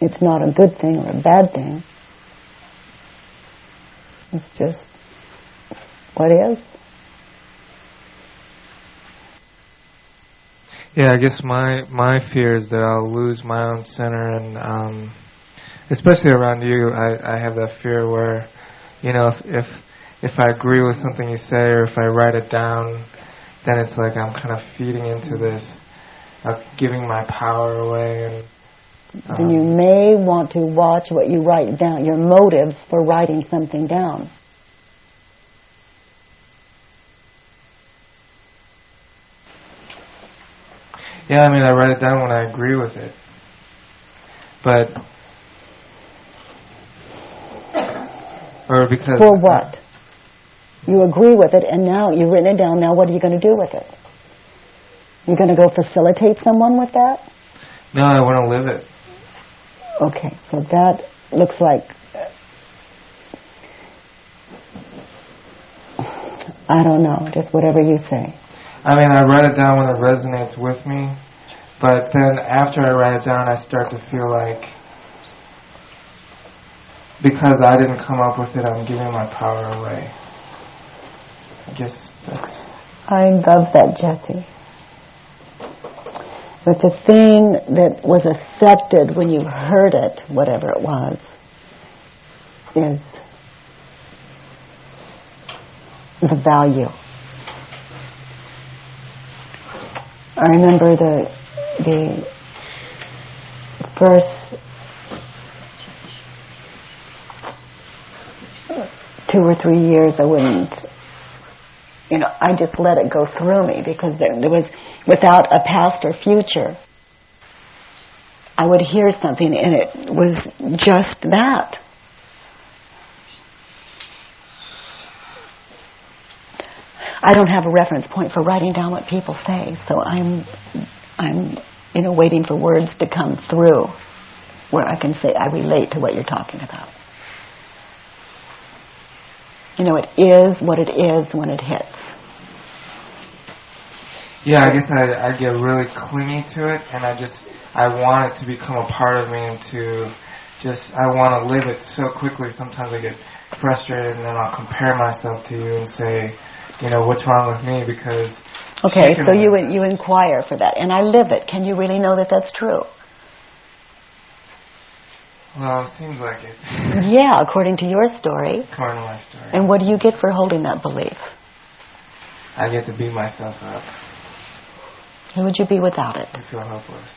It's not a good thing or a bad thing. It's just what is. Yeah, I guess my my fear is that I'll lose my own center, and um, especially around you, I I have that fear where, you know, if if if I agree with something you say or if I write it down, then it's like I'm kind of feeding into this, uh, giving my power away and then you um, may want to watch what you write down, your motives for writing something down. Yeah, I mean, I write it down when I agree with it. But, or because. For what? You agree with it, and now you've written it down. Now, what are you going to do with it? You're going to go facilitate someone with that? No, I want to live it. Okay, so that looks like I don't know, just whatever you say. I mean, I write it down when it resonates with me, but then after I write it down, I start to feel like because I didn't come up with it, I'm giving my power away. I guess that's. I love that, Jesse. But the thing that was accepted when you heard it, whatever it was, is the value. I remember the the first two or three years I wouldn't you know, I just let it go through me because there, was, without a past or future, I would hear something and it was just that. I don't have a reference point for writing down what people say, so I'm, I'm, you know, waiting for words to come through where I can say I relate to what you're talking about. You know, it is what it is when it hits. Yeah, I guess I, I get really clingy to it, and I just I want it to become a part of me, and to just I want to live it so quickly. Sometimes I get frustrated, and then I'll compare myself to you and say, you know, what's wrong with me because. Okay, so you you inquire for that, and I live it. Can you really know that that's true? Well, it seems like it. Yeah, according to your story. According to my story. And what do you get for holding that belief? I get to beat myself up. Who would you be without it? I feel hopeless.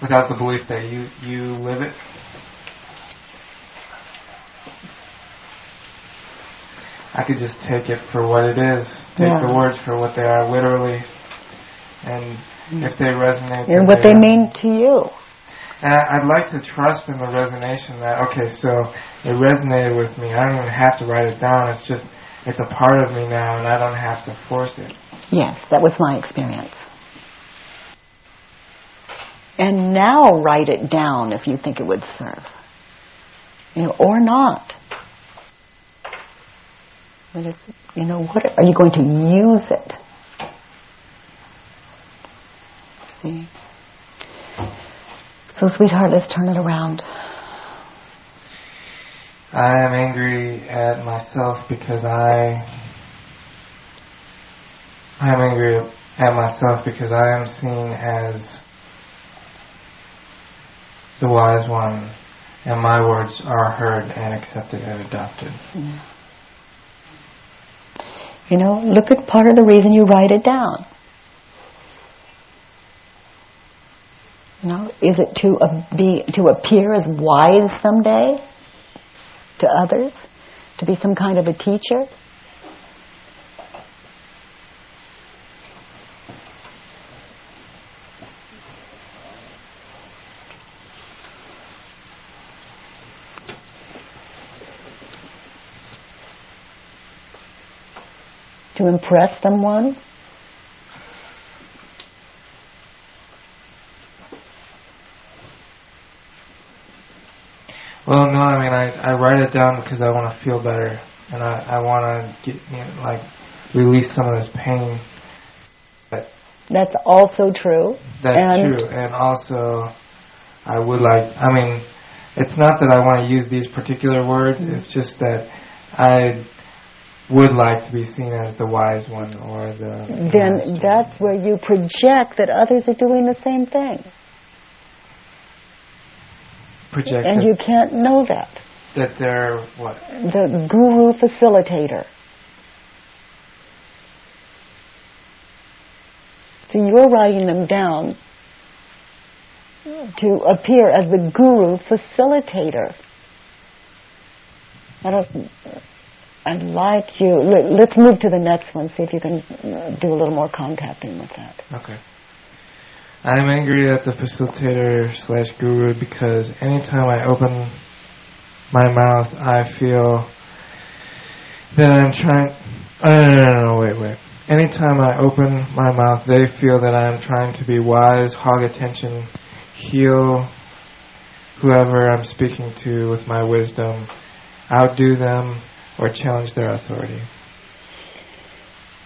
Without the belief that you, you live it? I could just take it for what it is. Take yeah. the words for what they are, literally. And mm. if they resonate. And what they, they mean to you. And I'd like to trust in the resonation that, okay, so it resonated with me. I don't even have to write it down. It's just, it's a part of me now, and I don't have to force it. Yes, that was my experience. And now write it down if you think it would serve. You know, or not. But it's, you know, what are you going to use it? See? So, sweetheart, let's turn it around. I am angry at myself because I. I am angry at myself because I am seen as the wise one, and my words are heard and accepted and adopted. Yeah. You know, look at part of the reason you write it down. You know, is it to be to appear as wise someday to others, to be some kind of a teacher? To impress someone? Well, no, I mean, I, I write it down because I want to feel better, and I, I want to get, you know, like, release some of this pain. But That's also true. That's and true, and also, I would like, I mean, it's not that I want to use these particular words, mm-hmm. it's just that I would like to be seen as the wise one or the... Then that's where you project that others are doing the same thing project. And you can't know that. That they're what? The guru facilitator. So you're writing them down to appear as the guru facilitator. I don't. I'd like you. Let, us move to the next one. See if you can uh, do a little more contacting with that. Okay. I'm angry at the facilitator slash guru because anytime I open my mouth, I feel that I'm trying. Oh, no, no, no, wait, wait. Anytime I open my mouth, they feel that I'm trying to be wise, hog attention, heal whoever I'm speaking to with my wisdom, outdo them, or challenge their authority.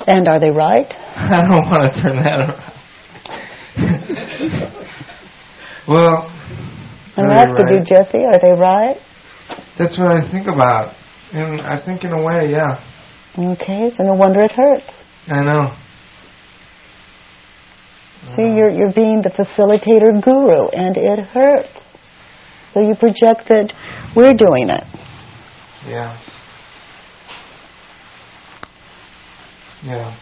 And are they right? *laughs* I don't want to turn that around. *laughs* well, I'm asking right. you, Jesse, are they right? That's what I think about. And I think in a way, yeah. Okay, so no wonder it hurts. I know. See, you're, you're being the facilitator guru, and it hurts. So you project that we're doing it. Yeah. Yeah.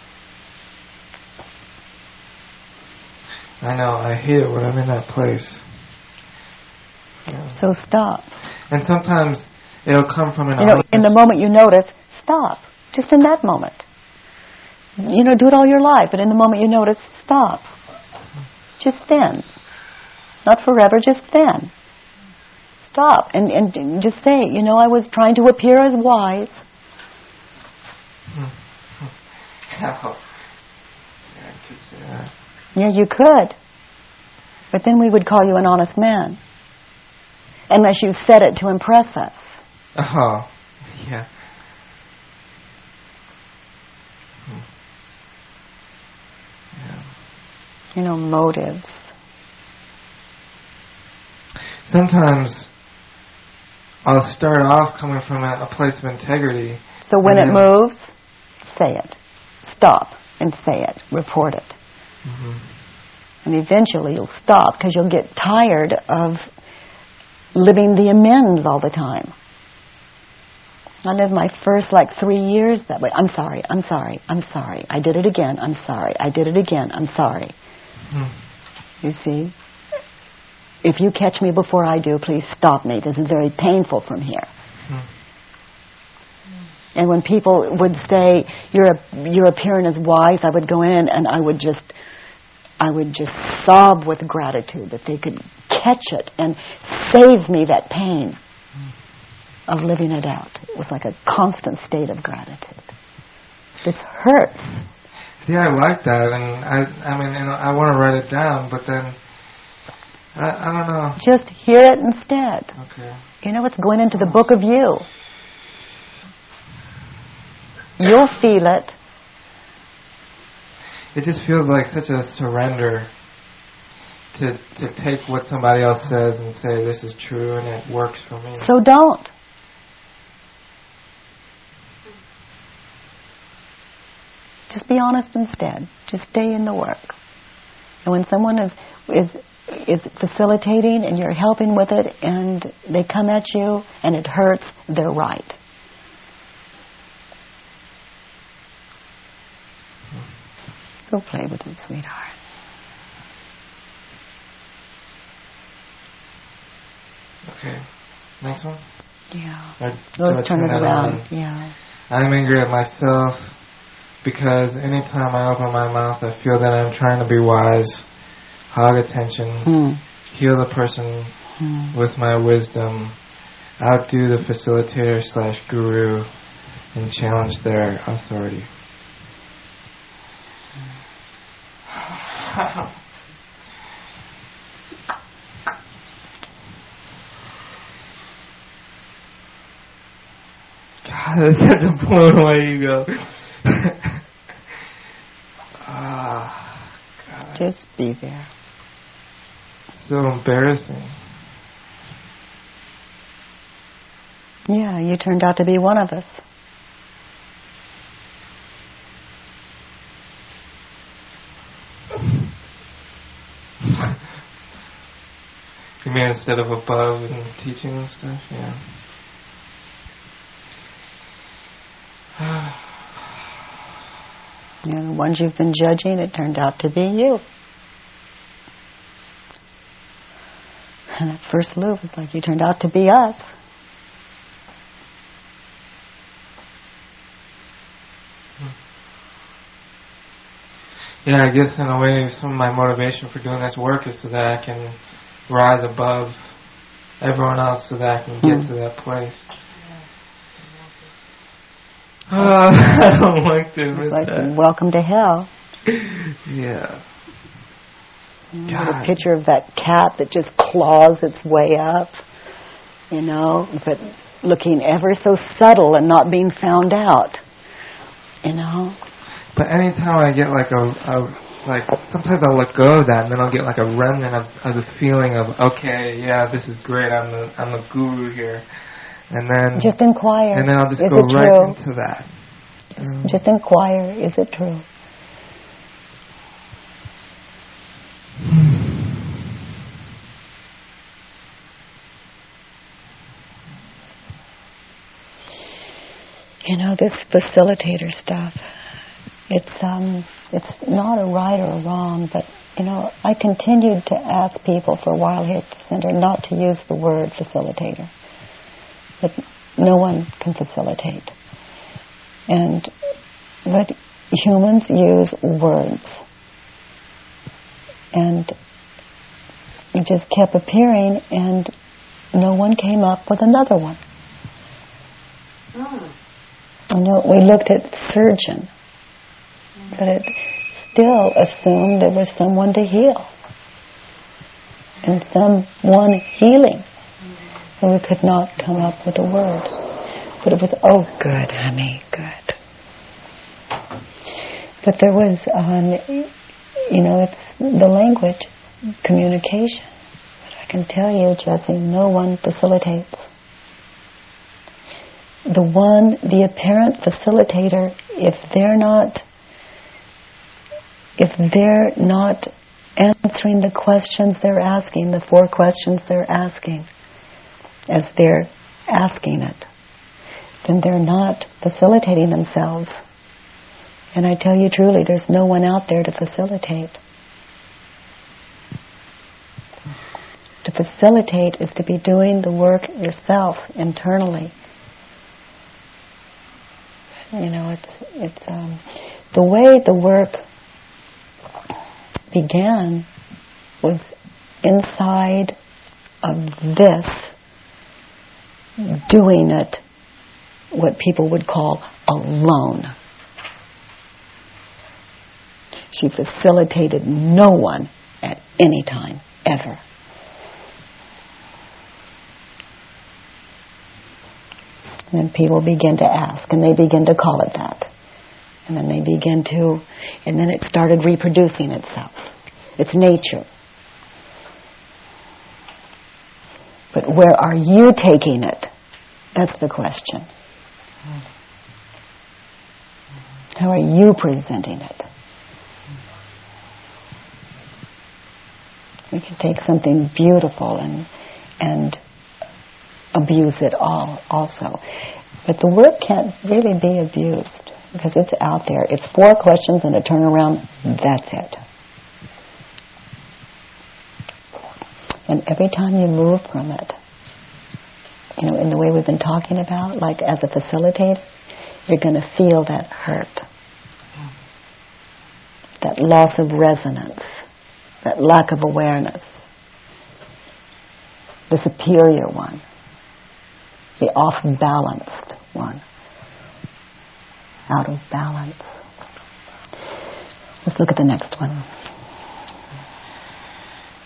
I know. I hate it when I'm in that place. Yeah. So stop. And sometimes it'll come from an You know, in the moment you notice, stop. Just in that moment. You know, do it all your life, but in the moment you notice, stop. Just then. Not forever, just then. Stop. And, and just say, you know, I was trying to appear as wise. Hmm. Yeah, I could say that. Yeah, you could. But then we would call you an honest man. Unless you said it to impress us. Oh, yeah. Hmm. Yeah. You know, motives. Sometimes I'll start off coming from a, a place of integrity. So when it moves, say it. Stop and say it. Report it. hmm And eventually you'll stop because you'll get tired of living the amends all the time. I lived my first like three years that way. I'm sorry, I'm sorry, I'm sorry. I did it again, I'm sorry. I did it again, I'm sorry. Hmm. You see? If you catch me before I do, please stop me. This is very painful from here. And when people would say, you're, a, you're appearing as wise, I would go in and I would just, I would just sob with gratitude that they could catch it and save me that pain of living it out. It was like a constant state of gratitude. This hurts. Yeah, I like that, and I, I mean, and I want to write it down, but then I, I don't know. Just hear it instead. Okay. You know, it's going into the book of you. You'll feel it. It just feels like such a surrender to to take what somebody else says and say this is true and it works for me. So don't. Just be honest instead. Just stay in the work. And when someone is is is facilitating and you're helping with it and they come at you and it hurts, they're right. So play with it, sweetheart. okay. Next one. Yeah. Or do I Let's turn it that around. on? Yeah. I'm angry at myself because anytime I open my mouth, I feel that I'm trying to be wise, hog attention, Hmm. heal the person Hmm. with my wisdom, outdo the facilitator slash guru, and challenge their authority. God, that's *laughs* such a blown away ego. ah, God, Just be there. so embarrassing. Yeah, you turned out to be one of us. You mean instead of above and teaching and stuff? Yeah. *sighs* Know, the ones you've been judging, it turned out to be you. And that first loop was like you turned out to be us. Yeah, I guess in a way, some of my motivation for doing this work is so that I can rise above everyone else, so that I can get Hmm. to that place. Uh, *laughs* I don't like to admit like that. welcome to hell. *laughs* Yeah. You know, God. the picture of that cat that just claws its way up, you know, but looking ever so subtle and not being found out, you know. But anytime I get like a, a like sometimes I'll let go of that, and then I'll get like a remnant of, of the feeling of okay, yeah, this is great. I'm the I'm the guru here, and then Just inquire. and then I'll just is go right true? into that. Um, Just inquire. Is it true? You know this facilitator stuff. It's um, it's not a right or a wrong, but you know I continued to ask people for a while here at the center not to use the word facilitator, but no one can facilitate. And but humans use words. And it just kept appearing and no one came up with another one. Mm. You know, we looked at surgeon, but it still assumed there was someone to heal and someone healing. And we could not come up with a word. But it was, oh, good, honey, good. But there was, um, you know, it's the language, communication. But I can tell you, Jesse, no one facilitates. The one, the apparent facilitator, if they're not, if they're not answering the questions they're asking, the four questions they're asking, as they're asking it, then they're not facilitating themselves. And I tell you truly, there's no one out there to facilitate. To facilitate is to be doing the work yourself internally. You know, it's it's um, the way the work began was inside of this, doing it what people would call alone. She facilitated no one at any time, ever. And then people begin to ask, and they begin to call it that. And then they begin to, and then it started reproducing itself. It's nature. But where are you taking it? That's the question. How are you presenting it? We can take something beautiful and and abuse it all also. But the work can't really be abused because it's out there. It's four questions and a turnaround. That's it. And every time you move from it, you know, in the way we've been talking about, like as a facilitator, you're going to feel that hurt, that loss of resonance, that lack of awareness, the superior one, the off-balanced one out of balance. Let's look at the next one.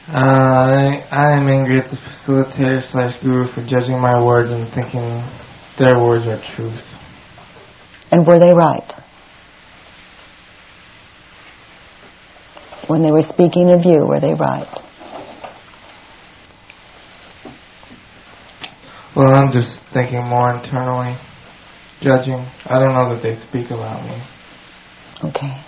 Uh, I, I am angry at the facilitator slash guru for judging my words and thinking their words are truth. And were they right? When they were speaking of you, were they right? Well, I'm just thinking more internally judging. I don't know that they speak about me. Okay.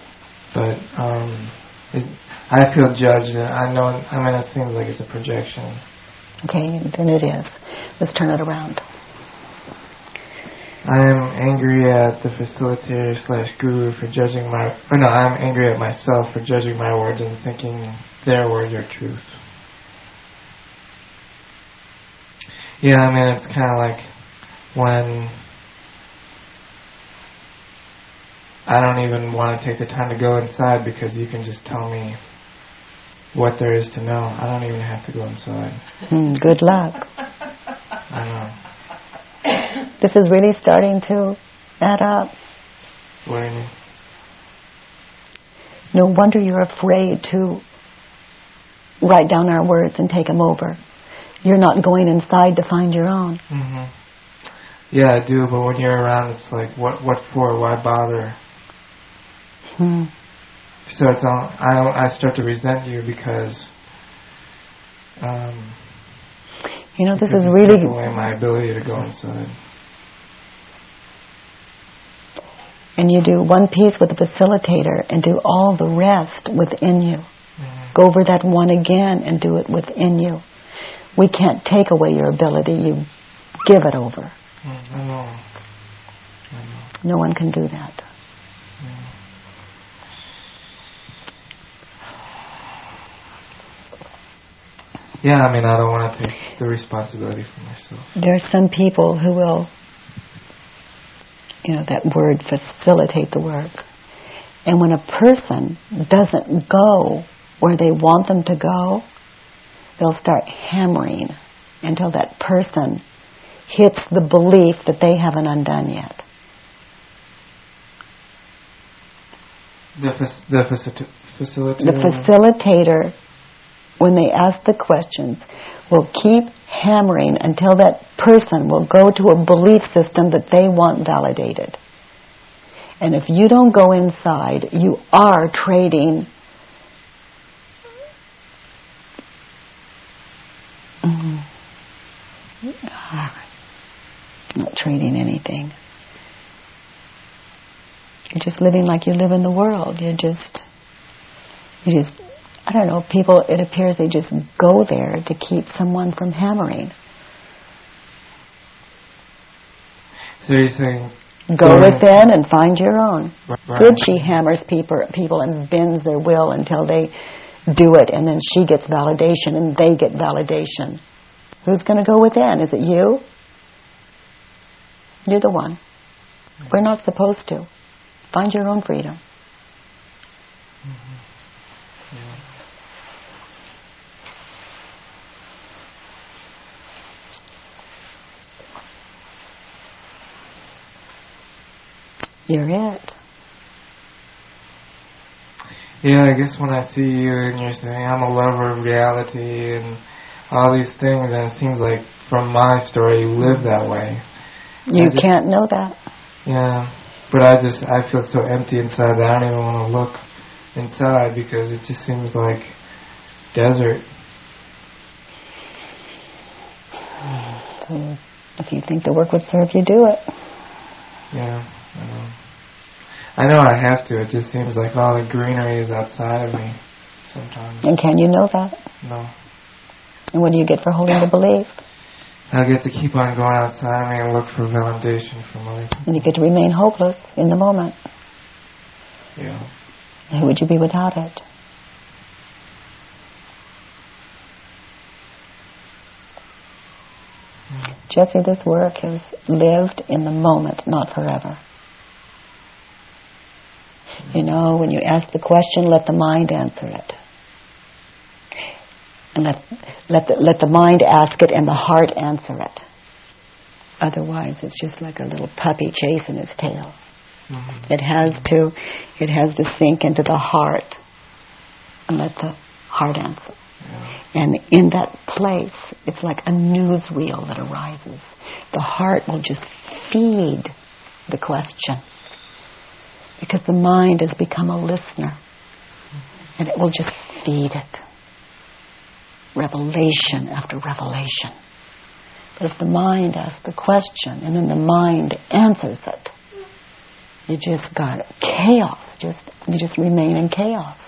But um, it, I feel judged. I know. I mean, it seems like it's a projection. Okay, then it is. Let's turn it around. I am angry at the facilitator slash guru for judging my. Or no, I'm angry at myself for judging my words and thinking their words are truth. Yeah, I mean, it's kind of like when I don't even want to take the time to go inside because you can just tell me what there is to know. I don't even have to go inside. Mm, good luck. I know. This is really starting to add up. What do you mean? No wonder you're afraid to write down our words and take them over. You're not going inside to find your own. Mm-hmm. Yeah, I do, but when you're around, it's like, what, what for? Why bother? Hmm. So it's all, I, I start to resent you because, um, you know, this is really away my ability to go inside. and you do one piece with the facilitator and do all the rest within you. Mm-hmm. Go over that one again and do it within you. We can't take away your ability, you give it over. Mm, I know. I know. No one can do that. Mm. Yeah, I mean, I don't want to take the responsibility for myself. There are some people who will you know, that word facilitate the work. And when a person doesn't go where they want them to go, they'll start hammering until that person hits the belief that they haven't undone yet. The, the facilitator. The facilitator, when they ask the questions, will keep hammering until that person will go to a belief system that they want validated. And if you don't go inside, you are trading mm, not trading anything. You're just living like you live in the world. You're just, you just, I don't know, people, it appears they just go there to keep someone from hammering. So you're saying Go within and find your own. Right. Good she hammers people, people and bends their will until they do it, and then she gets validation and they get validation. Who's going to go within? Is it you? You're the one. We're not supposed to. Find your own freedom. Mm-hmm. Yeah. You're it. Yeah, I guess when I see you and you're saying I'm a lover of reality and all these things, and it seems like from my story you live that way. You just, can't know that. Yeah, but I just I feel so empty inside that I don't even want to look inside because it just seems like desert. So *sighs* if you think the work would serve you, do it. I know. I have to. It just seems like all the greenery is outside of me sometimes. And can you know that? No. And what do you get for holding the belief? I get to keep on going outside of me and look for validation from other people. And you get to remain hopeless in the moment. Yeah. And who would you be without it? Hmm. Jesse, this work has lived in the moment, not forever. You know, when you ask the question, let the mind answer it. And let, let, the, let the mind ask it and the heart answer it. Otherwise, it's just like a little puppy chasing its tail. Mm-hmm. It has to, it has to sink into the heart and let the heart answer. Yeah. And in that place, it's like a news newsreel that arises. The heart will just feed the question because the mind has become a listener and it will just feed it. Revelation after revelation. But if the mind asks the question and then the mind answers it, you just got chaos. Just you just remain in chaos.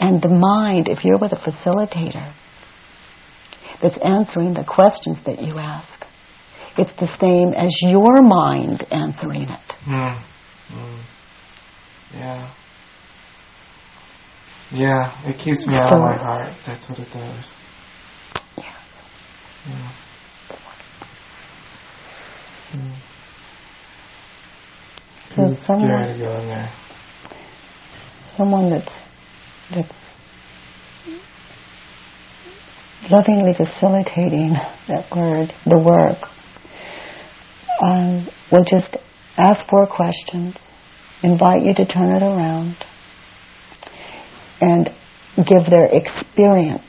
And the mind, if you're with a facilitator that's answering the questions that you ask, it's the same as your mind answering it. Mm. Mm. Yeah. Yeah, it keeps me out of my heart. That's what it does. Yeah. Yeah. Mm. So someone, scary to go in there. Someone that's that's lovingly facilitating that word, the work, um, will just ask four questions, invite you to turn it around, and give their experience.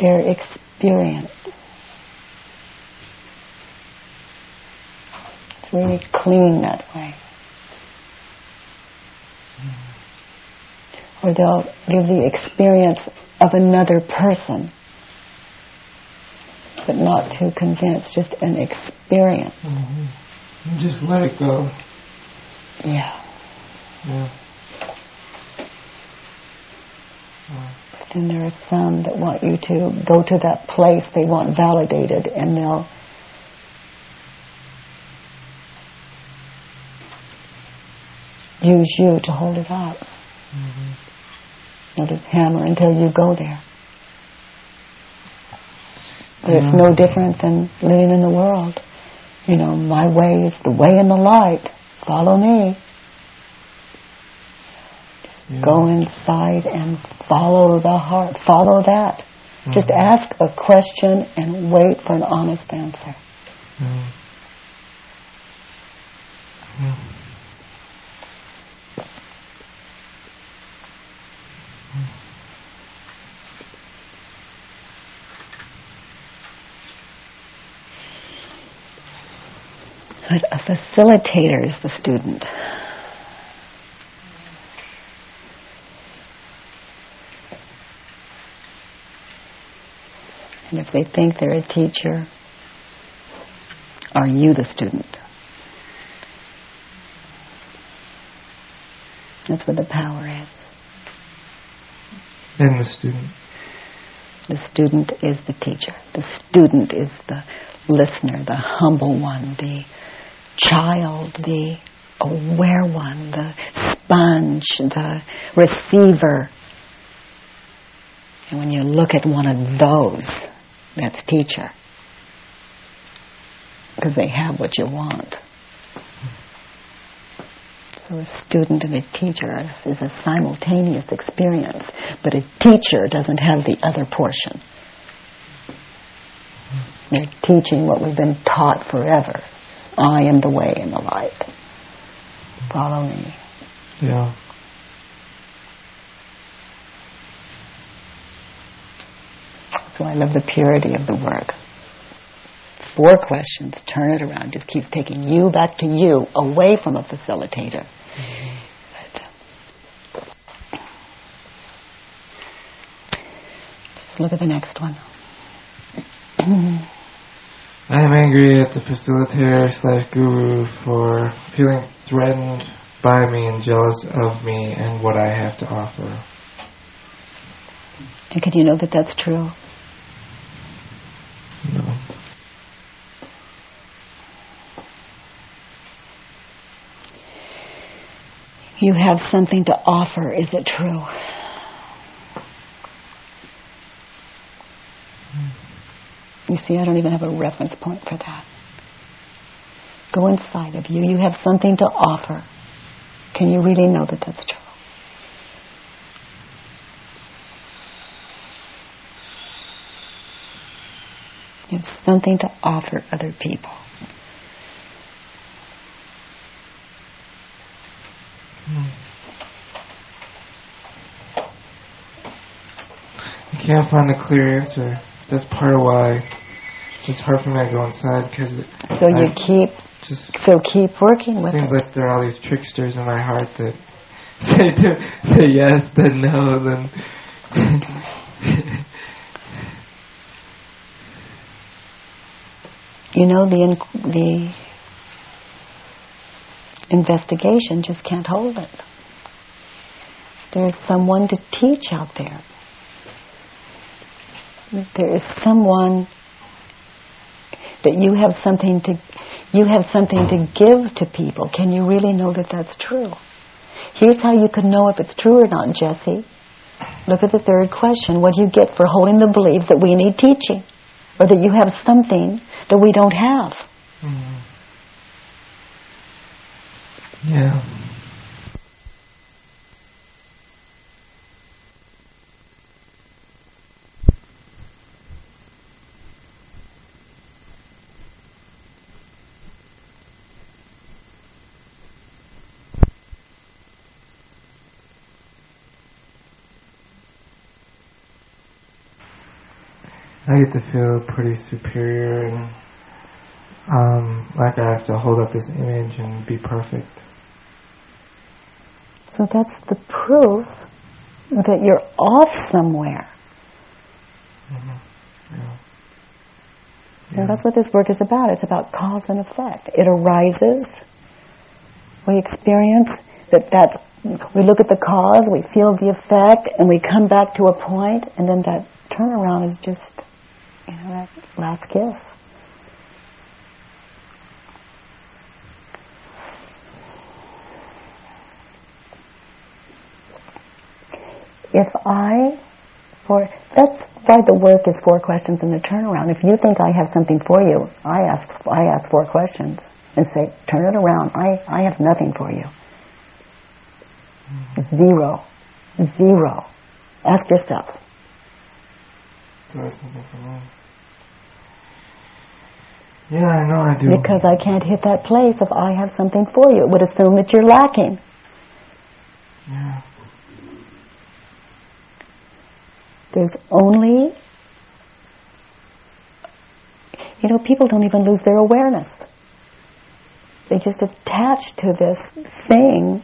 Their experience. It's really clean that way. Or they'll give the experience of another person but not too convinced, just an experience. Mm-hmm. just let it go. Yeah. Yeah. But then there are some that want you to go to that place they want validated and they'll use you to hold it up. Mm-hmm. They'll just hammer until you go there. But it's no different than living in the world. You know, my way is the way in the light. Follow me. Yeah. Go inside and follow the heart. Follow that. Mm-hmm. Just ask a question and wait for an honest answer. Mm-hmm. But a facilitator is the student. And if they think they're a teacher, are you the student? That's where the power is. And the student. The student is the teacher. The student is the listener, the humble one, the child, the aware one, the sponge, the receiver. And when you look at one of those, that's teacher. Because they have what you want. So a student and a teacher is a simultaneous experience, but a teacher doesn't have the other portion. They're teaching what we've been taught forever. I am the way and the light. Follow me. Yeah. So I love the purity of the work. Four questions, turn it around, just keeps taking you back to you, away from a facilitator. Mm-hmm. look at the next one. *clears throat* I am angry at the facilitator slash guru for feeling threatened by me and jealous of me and what I have to offer. And can you know that that's true? No. You have something to offer, is it true? You see, I don't even have a reference point for that. Go inside of you. You have something to offer. Can you really know that that's true? You have something to offer other people. Hmm. I can't find a clear answer. That's part of why it's hard for me to go inside because. So you keep. Just so keep working with seems it. Seems like there are all these tricksters in my heart that *laughs* say say yes, then no, then. you know the in, the investigation just can't hold it. There's someone to teach out there. There is someone that you have something to you have something to give to people. Can you really know that that's true? Here's how you can know if it's true or not, Jesse. Look at the third question. What do you get for holding the belief that we need teaching? Or that you have something that we don't have? Mm. Yeah. I get to feel pretty superior and um, like I have to hold up this image and be perfect. So that's the proof that you're off somewhere. Mm-hmm. Yeah. Yeah. And that's what this work is about. It's about cause and effect. It arises. We experience that that we look at the cause, we feel the effect, and we come back to a point, and then that turnaround is just that last kiss. If I, for that's why the work is four questions and the turnaround. If you think I have something for you, I ask I ask four questions and say, turn it around. I, I have nothing for you. Zero. Zero. Ask yourself. Something for me? Yeah, I know I do. Because I can't hit that place if I have something for you. It would assume that you're lacking. Yeah. There's only, you know, people don't even lose their awareness. They just attach to this thing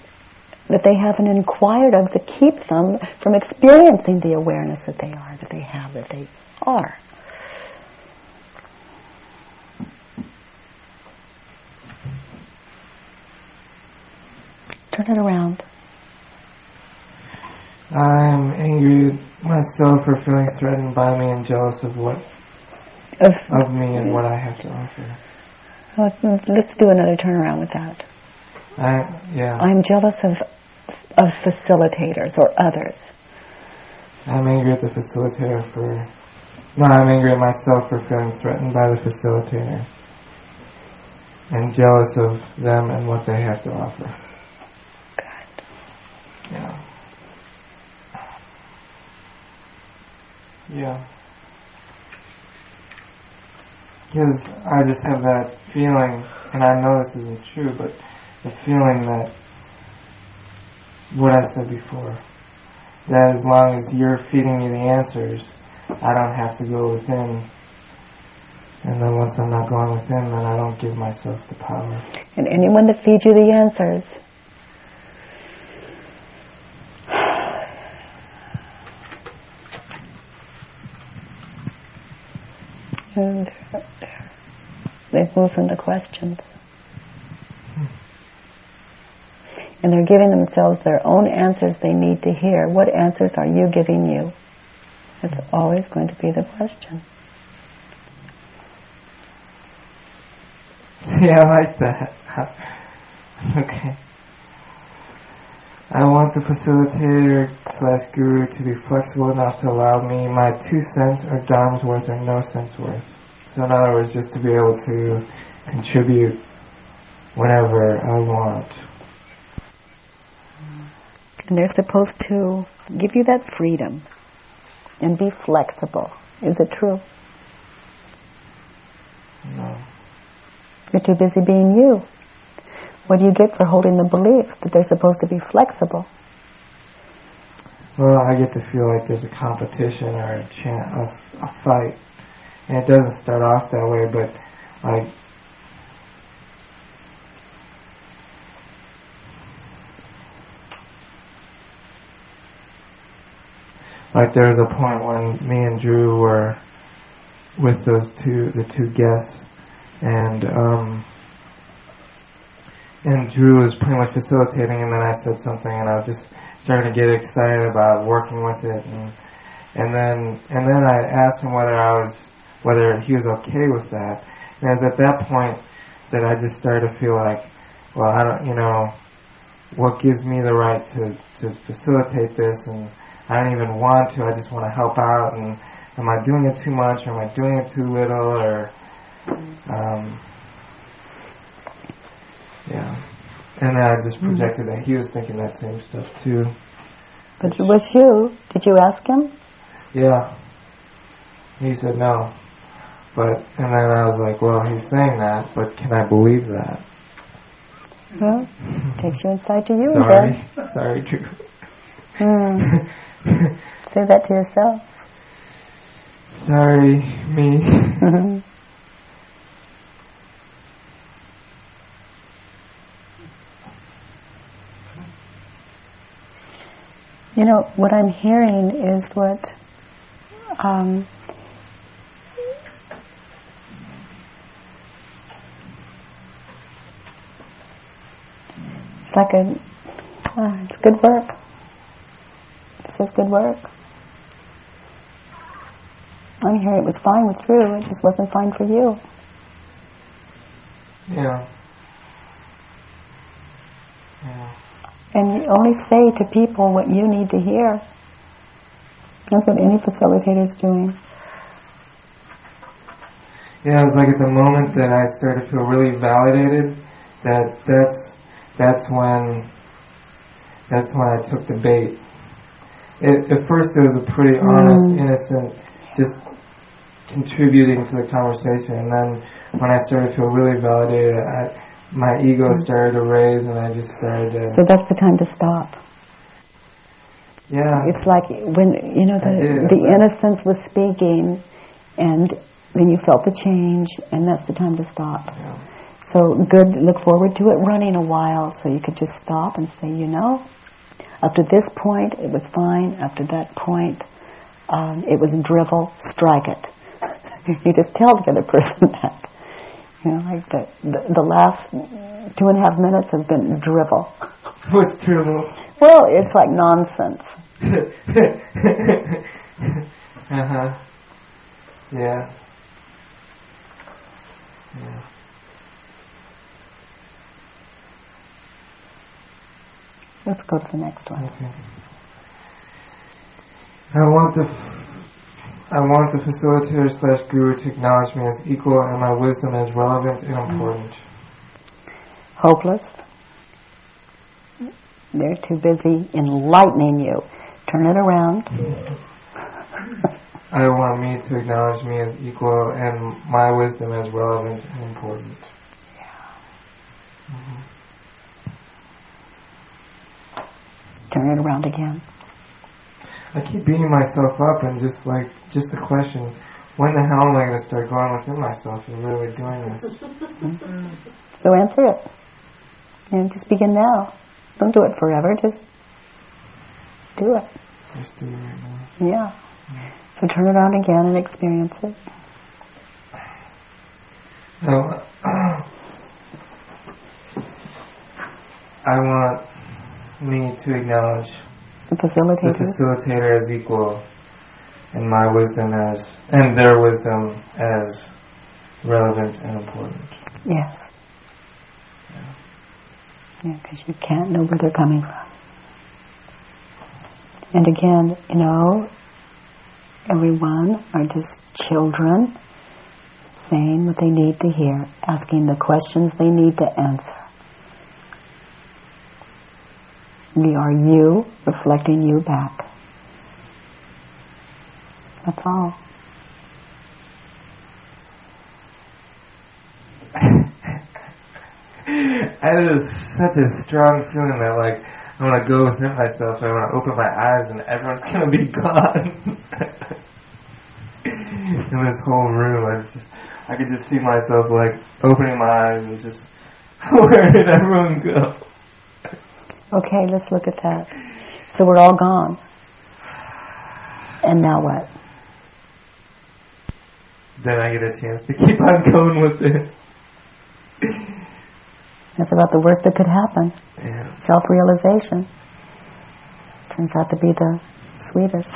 that they haven't inquired of that keeps them from experiencing the awareness that they are, that they have, that they are. Turn it around. I'm angry at myself for feeling threatened by me and jealous of what Of, of me and what I have to offer. let's do another turnaround with that. I yeah. I'm jealous of of facilitators or others. I'm angry at the facilitator for no, I'm angry at myself for feeling threatened by the facilitator. And jealous of them and what they have to offer. Yeah. Yeah. Because I just have that feeling, and I know this isn't true, but the feeling that what I said before, that as long as you're feeding me the answers, I don't have to go within. And then once I'm not going within, then I don't give myself the power. And anyone that feeds you the answers and they move into questions. And they're giving themselves their own answers they need to hear. What answers are you giving you? It's always going to be the question. *laughs* Yeah, I like that. *laughs* okay. I want the facilitator slash guru to be flexible enough to allow me my two cents or dimes worth or no cents worth. So in other words, just to be able to contribute whenever I want. And they're supposed to give you that freedom and be flexible. Is it true? No. You're too busy being you. What do you get for holding the belief that they're supposed to be flexible? Well, I get to feel like there's a competition or a, chan a, a fight. And it doesn't start off that way, but like like there was a point when me and Drew were with those two the two guests and um and Drew was pretty much facilitating and then I said something and I was just starting to get excited about working with it. And and then and then I asked him whether I was whether he was okay with that. And it was at that point that I just started to feel like, well, I don't, you know, what gives me the right to, to facilitate this? And I don't even want to, I just want to help out. And am I doing it too much? Or am I doing it too little? Or, um, yeah. And I just projected that he was thinking that same stuff too. But it was you. Did you ask him? Yeah. He said no. But, and then I was like, well, he's saying that, but can I believe that? Well, takes you inside to you Sorry. *laughs* Sorry, Drew. then. Hmm. *laughs* Say that to yourself. Sorry, me. *laughs* You know, what I'm hearing is what um, it's like a, uh, it's good work. This is good work. I'm hearing it was fine with Drew, it just wasn't fine for you. Yeah. Yeah. And you only say to people what you need to hear. That's what any facilitator is doing. Yeah, it was like at the moment that I started to feel really validated, that that's that's when that's when I took the bait. It, at first, it was a pretty honest, Mm. innocent, just contributing to the conversation, and then when I started to feel really validated, I, my ego Mm. started to raise, and I just started to. So that's the time to stop. yeah. It's like when you know the the innocence was speaking, and then you felt the change, and that's the time to stop. Yeah. So good. Look forward to it running a while, so you could just stop and say, you know, up to this point it was fine. After that point, um, it was drivel. Strike it. *laughs* you just tell the other person *laughs* that. You know, like the, the the last two and a half minutes have been drivel. *laughs* What's true? Well, it's like nonsense. *laughs* uh huh. Yeah. Yeah. Let's go to the next one. Okay. I want the I want the facilitator slash guru to acknowledge me as equal and my wisdom as relevant and important. Hopeless. They're too busy enlightening you. Turn it around. I want me to acknowledge me as equal and my wisdom as relevant and important. Yeah. Turn it around again. I keep beating myself up and just like just the question, when the hell am I going to start going within myself and really doing this? Mm-hmm. So answer it. And just begin now. Don't do it forever. Just do it. Just do it right now. Yeah. So turn around again and experience it. No, *clears throat* I want me to acknowledge The the facilitator. facilitator as equal and my wisdom as and their wisdom as relevant and important. Yes. Yeah, because you can't know where they're coming from. And again, you know, everyone are just children saying what they need to hear, asking the questions they need to answer. We are you reflecting you back. That's all. *laughs* I have such a strong feeling that like I want to go within myself. I want to open my eyes and everyone's gonna be *laughs* gone. In this whole room, I just I could just see myself like opening my eyes and just *laughs* where did everyone go? Okay, let's look at that. So we're all gone. And now what? Then I get a chance to keep on going with it. That's about the worst that could happen. Yeah. Self realization. Turns out to be the sweetest.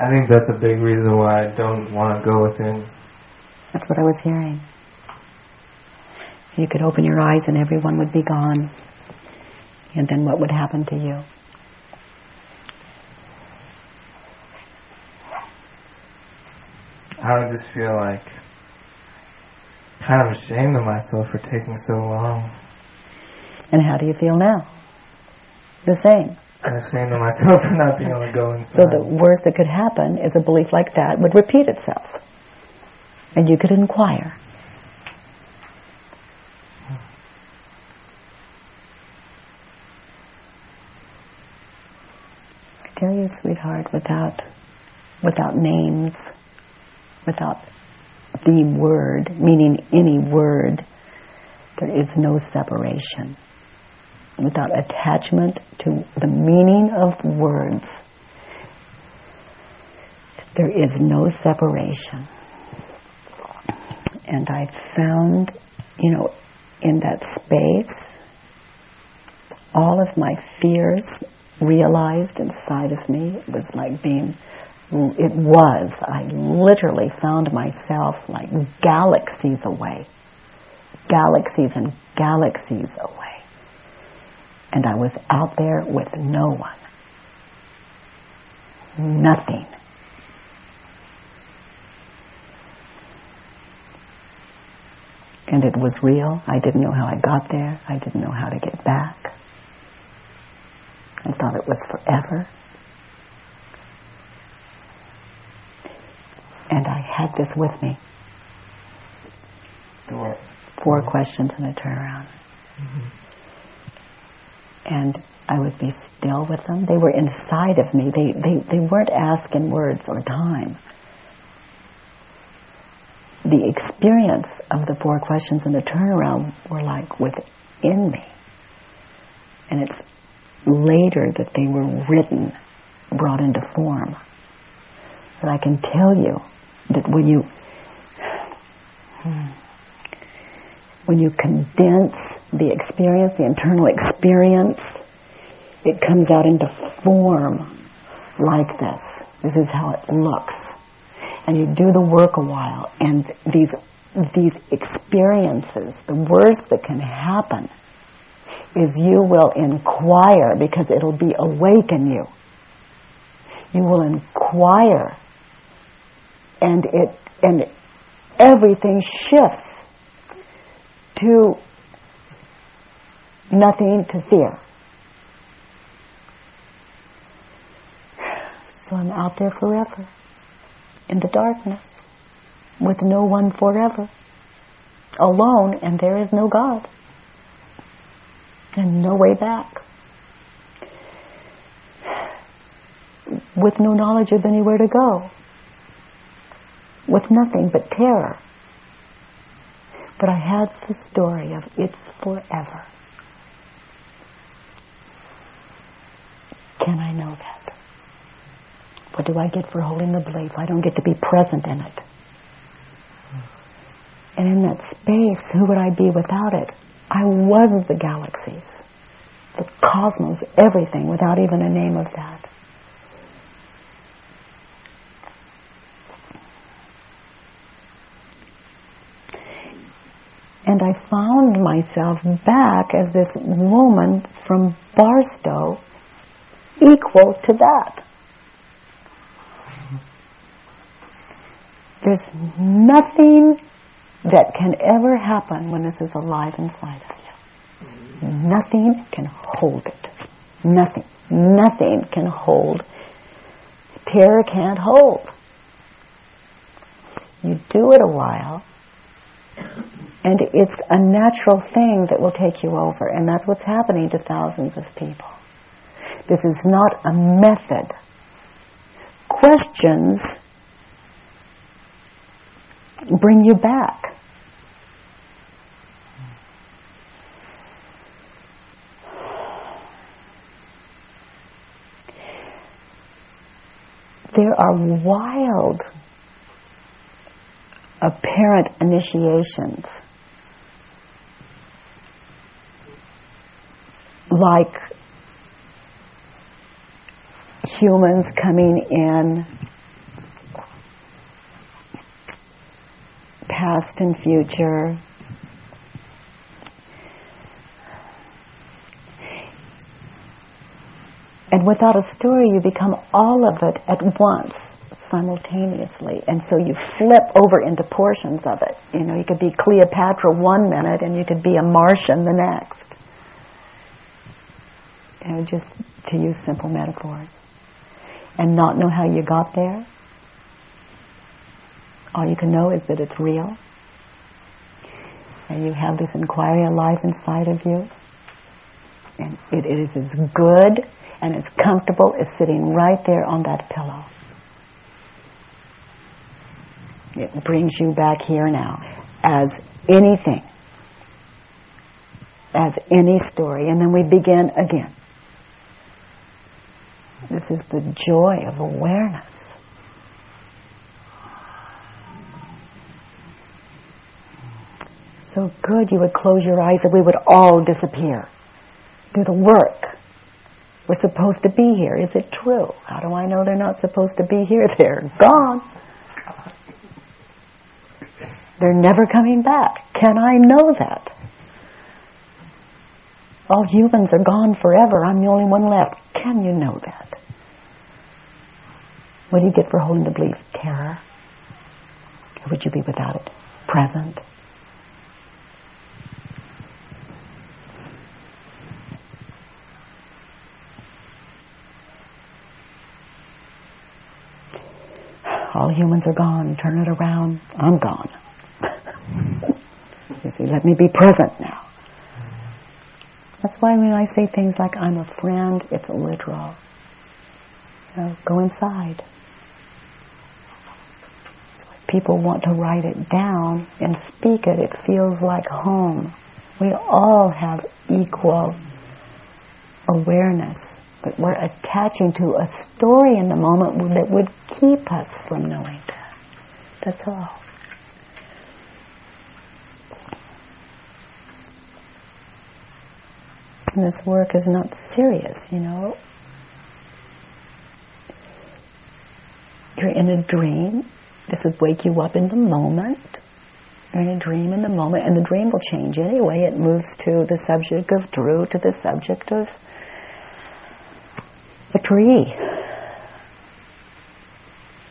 I think that's a big reason why I don't want to go within. That's what I was hearing. You could open your eyes and everyone would be gone. And then what would happen to you? I would just feel like kind of ashamed of myself for taking so long. And how do you feel now? The same. I'm ashamed of myself *laughs* for not being able to go inside. So the worst that could happen is a belief like that would repeat itself. And you could inquire. You, sweetheart, without without names, without the word, meaning any word, there is no separation. Without attachment to the meaning of words, there is no separation. And I found, you know, in that space, all of my fears realized inside of me. It was like being, it was, I literally found myself like galaxies away. Galaxies and galaxies away. And I was out there with no one. nothing. And it was real. I didn't know how I got there. I didn't know how to get back. I thought it was forever. And I had this with me. Four. Four questions and a turnaround. Mm-hmm. And I would be still with them. They were inside of me. They, they, they weren't asking words or time. The experience of the four questions and the turnaround were like within me. And it's later that they were written, brought into form. But I can tell you that when you *sighs* when you condense the experience, the internal experience, it comes out into form like this. This is how it looks. And you do the work a while, and these these experiences, the worst that can happen is you will inquire because it'll be awaken you. You will inquire and it and everything shifts to nothing to fear. So I'm out there forever in the darkness with no one forever, alone, and there is no God and no way back. With no knowledge of anywhere to go. With nothing but terror. But I had the story of it's forever. Can I know that? What do I get for holding the belief? I don't get to be present in it. And in that space, who would I be without it? I was the galaxies, the cosmos, everything, without even a name of that. And I found myself back as this woman from Barstow, equal to that. There's nothing that can ever happen when this is alive inside of you. Nothing can hold it. Nothing. Nothing can hold. Terror can't hold. You do it a while, and it's a natural thing that will take you over, and that's what's happening to thousands of people. This is not a method. Questions bring you back. There are wild apparent initiations like humans coming in past and future. And without a story, you become all of it at once, simultaneously. And so you flip over into portions of it. You know, you could be Cleopatra one minute and you could be a Martian the next. You know, just to use simple metaphors. And not know how you got there all you can know is that it's real. And you have this inquiry alive inside of you. And it, it is as good and as comfortable as sitting right there on that pillow. It brings you back here now as anything, as any story. And then we begin again. This is the joy of awareness. So good you would close your eyes and we would all disappear. Do the work. We're supposed to be here. Is it true? How do I know they're not supposed to be here? *laughs* They're gone. They're never coming back. Can I know that? All humans are gone forever. I'm the only one left. Can you know that? What do you get for holding the belief? Terror. Or would you be without it? Present. All humans are gone. Turn it around. I'm gone. *laughs* you see, let me be present now. That's why when I say things like I'm a friend, it's literal. You know, go inside. People want to write it down and speak it. It feels like home. We all have equal awareness, but we're attaching to a story in the moment that would keep us from knowing that. That's all. And this work is not serious, you know. You're in a dream. This would wake you up in the moment. You're in a dream in the moment, and the dream will change anyway. It moves to the subject of Drew, to the subject of a tree.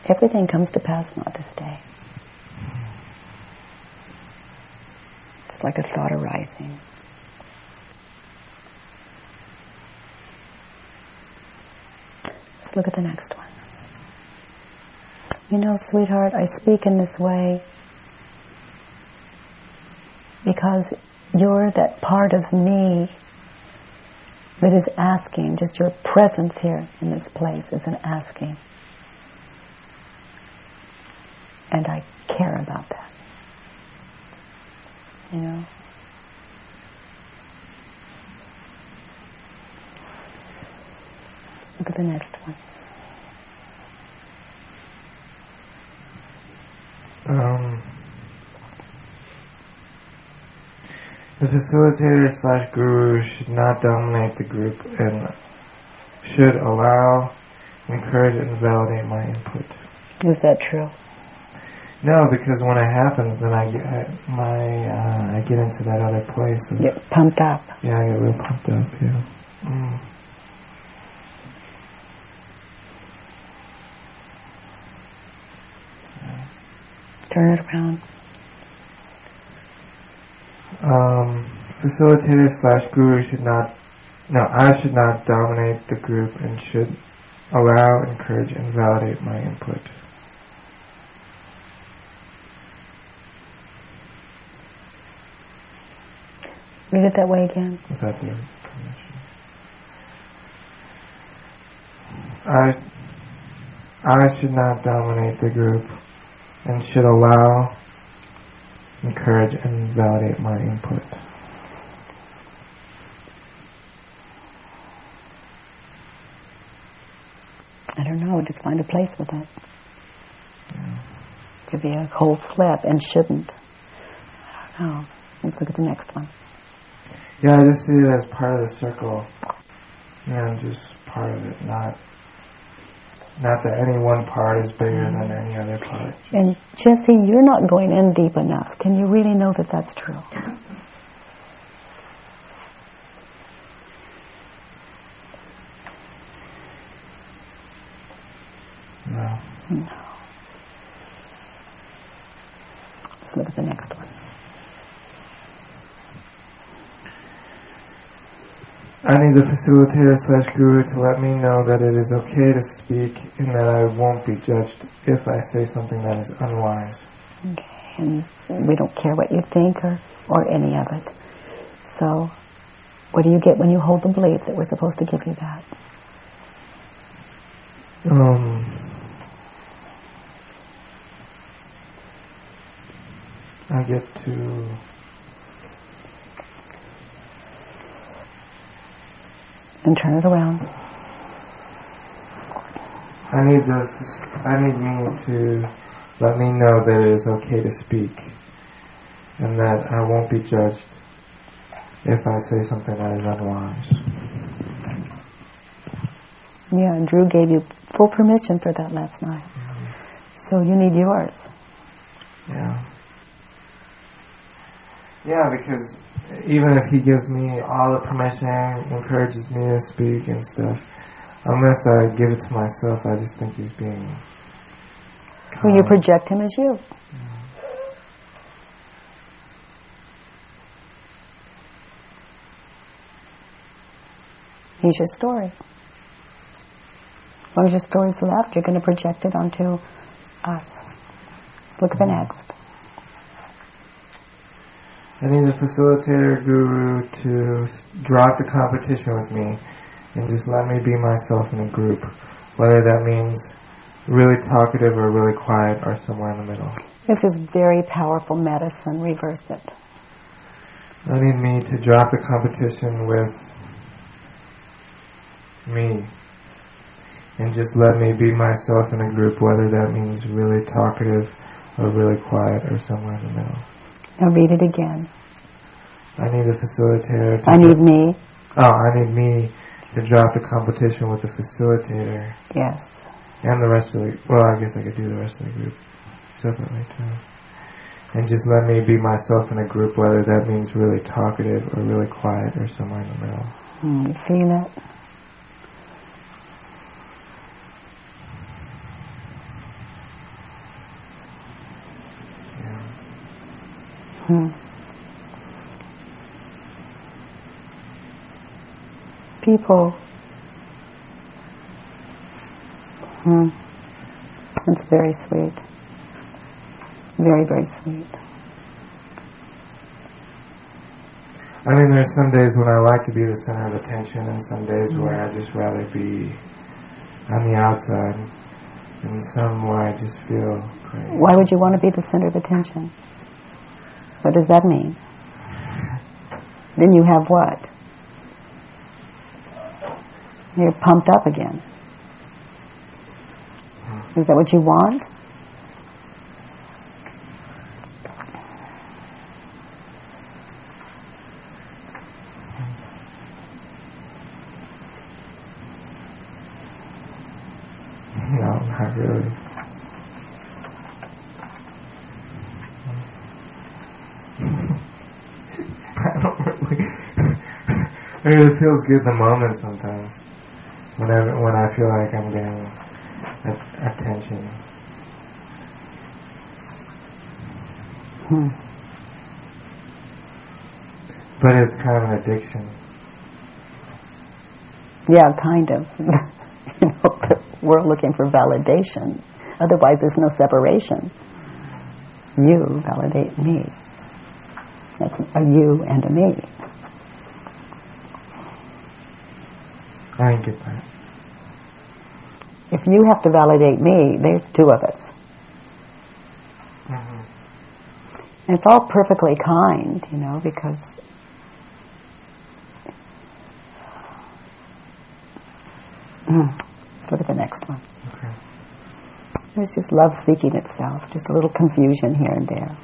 Everything comes to pass, not to stay. It's like a thought arising. Let's look at the next one. You know, sweetheart, I speak in this way because you're that part of me that is asking, just your presence here in this place is an asking. And I care about that. You know? Look at the next one. Um, the facilitator slash guru should not dominate the group and should allow, encourage, and validate my input. Is that true? No, because when it happens, then I get my uh, I get into that other place. Of, Get pumped up. yeah, I get real pumped up. Yeah. Mm. Turn it around. Um, facilitator slash guru should not, no, I should not dominate the group and should allow, encourage, and validate my input. Read it that way again. without their permission. I, I should not dominate the group and should allow, encourage, and validate my input. Just find a place with it. Could be a whole flip and shouldn't. I don't know. Let's look at the next one. Yeah, I just see it as part of the circle. Yeah, just part of it, not not that any one part is bigger than any other part. And Jesse, you're not going in deep enough. Can you really know that that's true? No. No. Let's look at the next one. I need the facilitator slash guru to let me know that it is okay to speak and that I won't be judged if I say something that is unwise. Okay. And we don't care what you think or, or any of it. So, what do you get when you hold the belief that we're supposed to give you that? Um, I get to And turn it around. I need the I need me to let me know that it is okay to speak and that I won't be judged if I say something that is unwise. Yeah, and Drew gave you full permission for that last night. So you need yours. Yeah. Yeah, because even if he gives me all the permission, encourages me to speak and stuff, unless I give it to myself, I just think he's being Well, you project him as you. He's your story. As long as your story's left, you're going to project it onto us. Look at the mm. next. I need a facilitator guru to drop the competition with me and just let me be myself in a group, whether that means really talkative or really quiet or somewhere in the middle. This is very powerful medicine. Reverse it. I need me to drop the competition with me and just let me be myself in a group, whether that means really talkative or really quiet or somewhere in the middle. Now read it again. I need a facilitator. I need me. Oh, I need me to drop the competition with the facilitator. Yes. And the rest of the, well, I guess I could do the rest of the group separately too. And just let me be myself in a group, whether that means really talkative or really quiet or somewhere in the middle. Mm, feel it. Hmm. People. Hmm. It's very sweet. Very, very sweet. I mean, there's some days when I like to be the center of attention, and some days mm-hmm. where I just rather be on the outside, and some where I just feel. Great. Why would you want to be the center of attention? What does that mean? Then you have what? You're pumped up again. Hmm. Is that what you want? Hmm. No, not really. *laughs* I don't really. *laughs* I mean, it feels good in the moment sometimes. Whenever when I feel like I'm getting attention. Hmm. But it's kind of an addiction. Yeah, kind of. *laughs* you know, we're looking for validation. Otherwise, there's no separation. You validate me. That's a you and a me. I didn't. If you have to validate me, there's two of us. Mm-hmm. And it's all perfectly kind, you know, because mm. Let's look at the next one. Okay. There's just love seeking itself, just a little confusion here and there.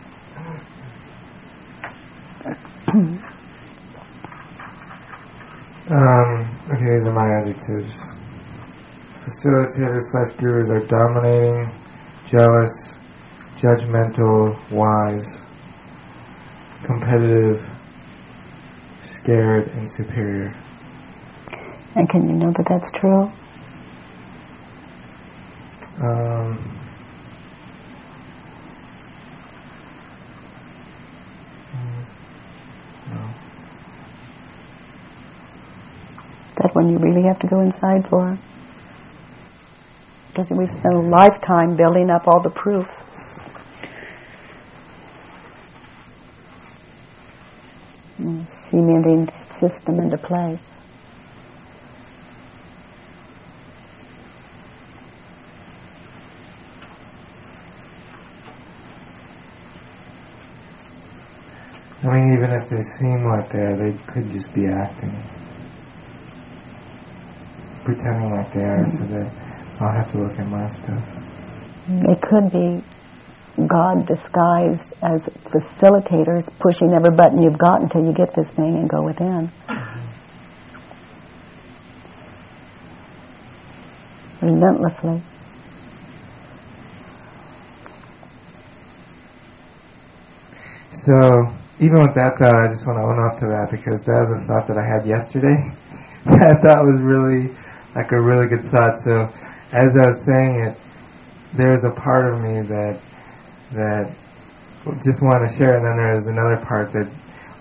Um, okay, these adjectives. Facilitators slash gurus are dominating, jealous, judgmental, wise, competitive, scared, and superior. And can you know that that's true? Um, one you really have to go inside for. Because we've spent a lifetime building up all the proof. Mm, cementing system into place. I mean, even if they seem like they're, they could just be acting pretending like they are, so that I'll have to look at my stuff. It could be God disguised as facilitators, pushing every button you've got until you get this thing and go within. Relentlessly. So, even with that thought, I just want to own up to that because that was a thought that I had yesterday. *laughs* that thought was really like a really good thought. So as I was saying it, there's a part of me that that just want to share, and then there's another part that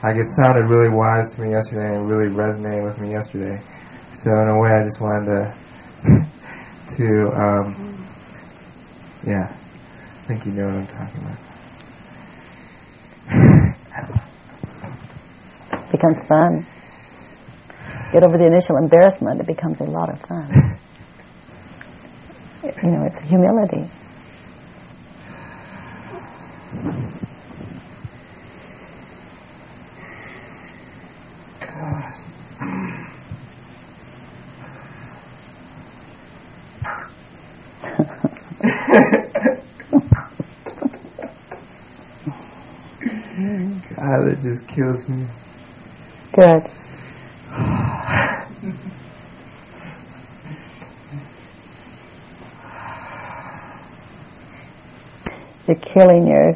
I guess sounded really wise to me yesterday and really resonated with me yesterday. So in a way, I just wanted to *laughs* to um, yeah. I think you know what I'm talking about. becomes fun. Get over the initial embarrassment, it becomes a lot of fun. *laughs* you know, it's humility. *laughs* God, it just kills me. Good. Killing your.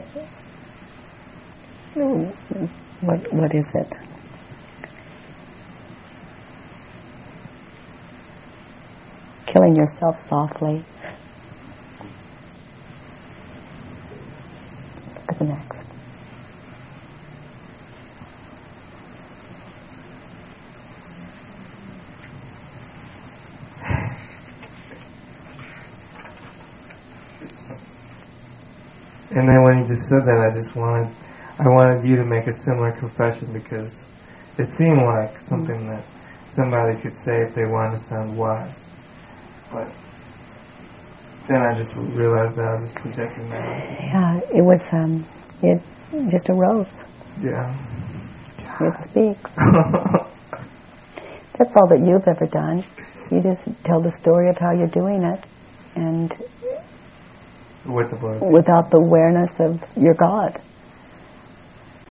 What what is it? Killing yourself softly. Look at the next. And then when he just said that, I just wanted, I wanted you to make a similar confession because it seemed like something that somebody could say if they wanted to sound wise. But then I just realized that I was just projecting that. Yeah, it was, um, it just arose. Yeah. It speaks. *laughs* That's all that you've ever done. You just tell the story of how you're doing it, and with the without the awareness of your God.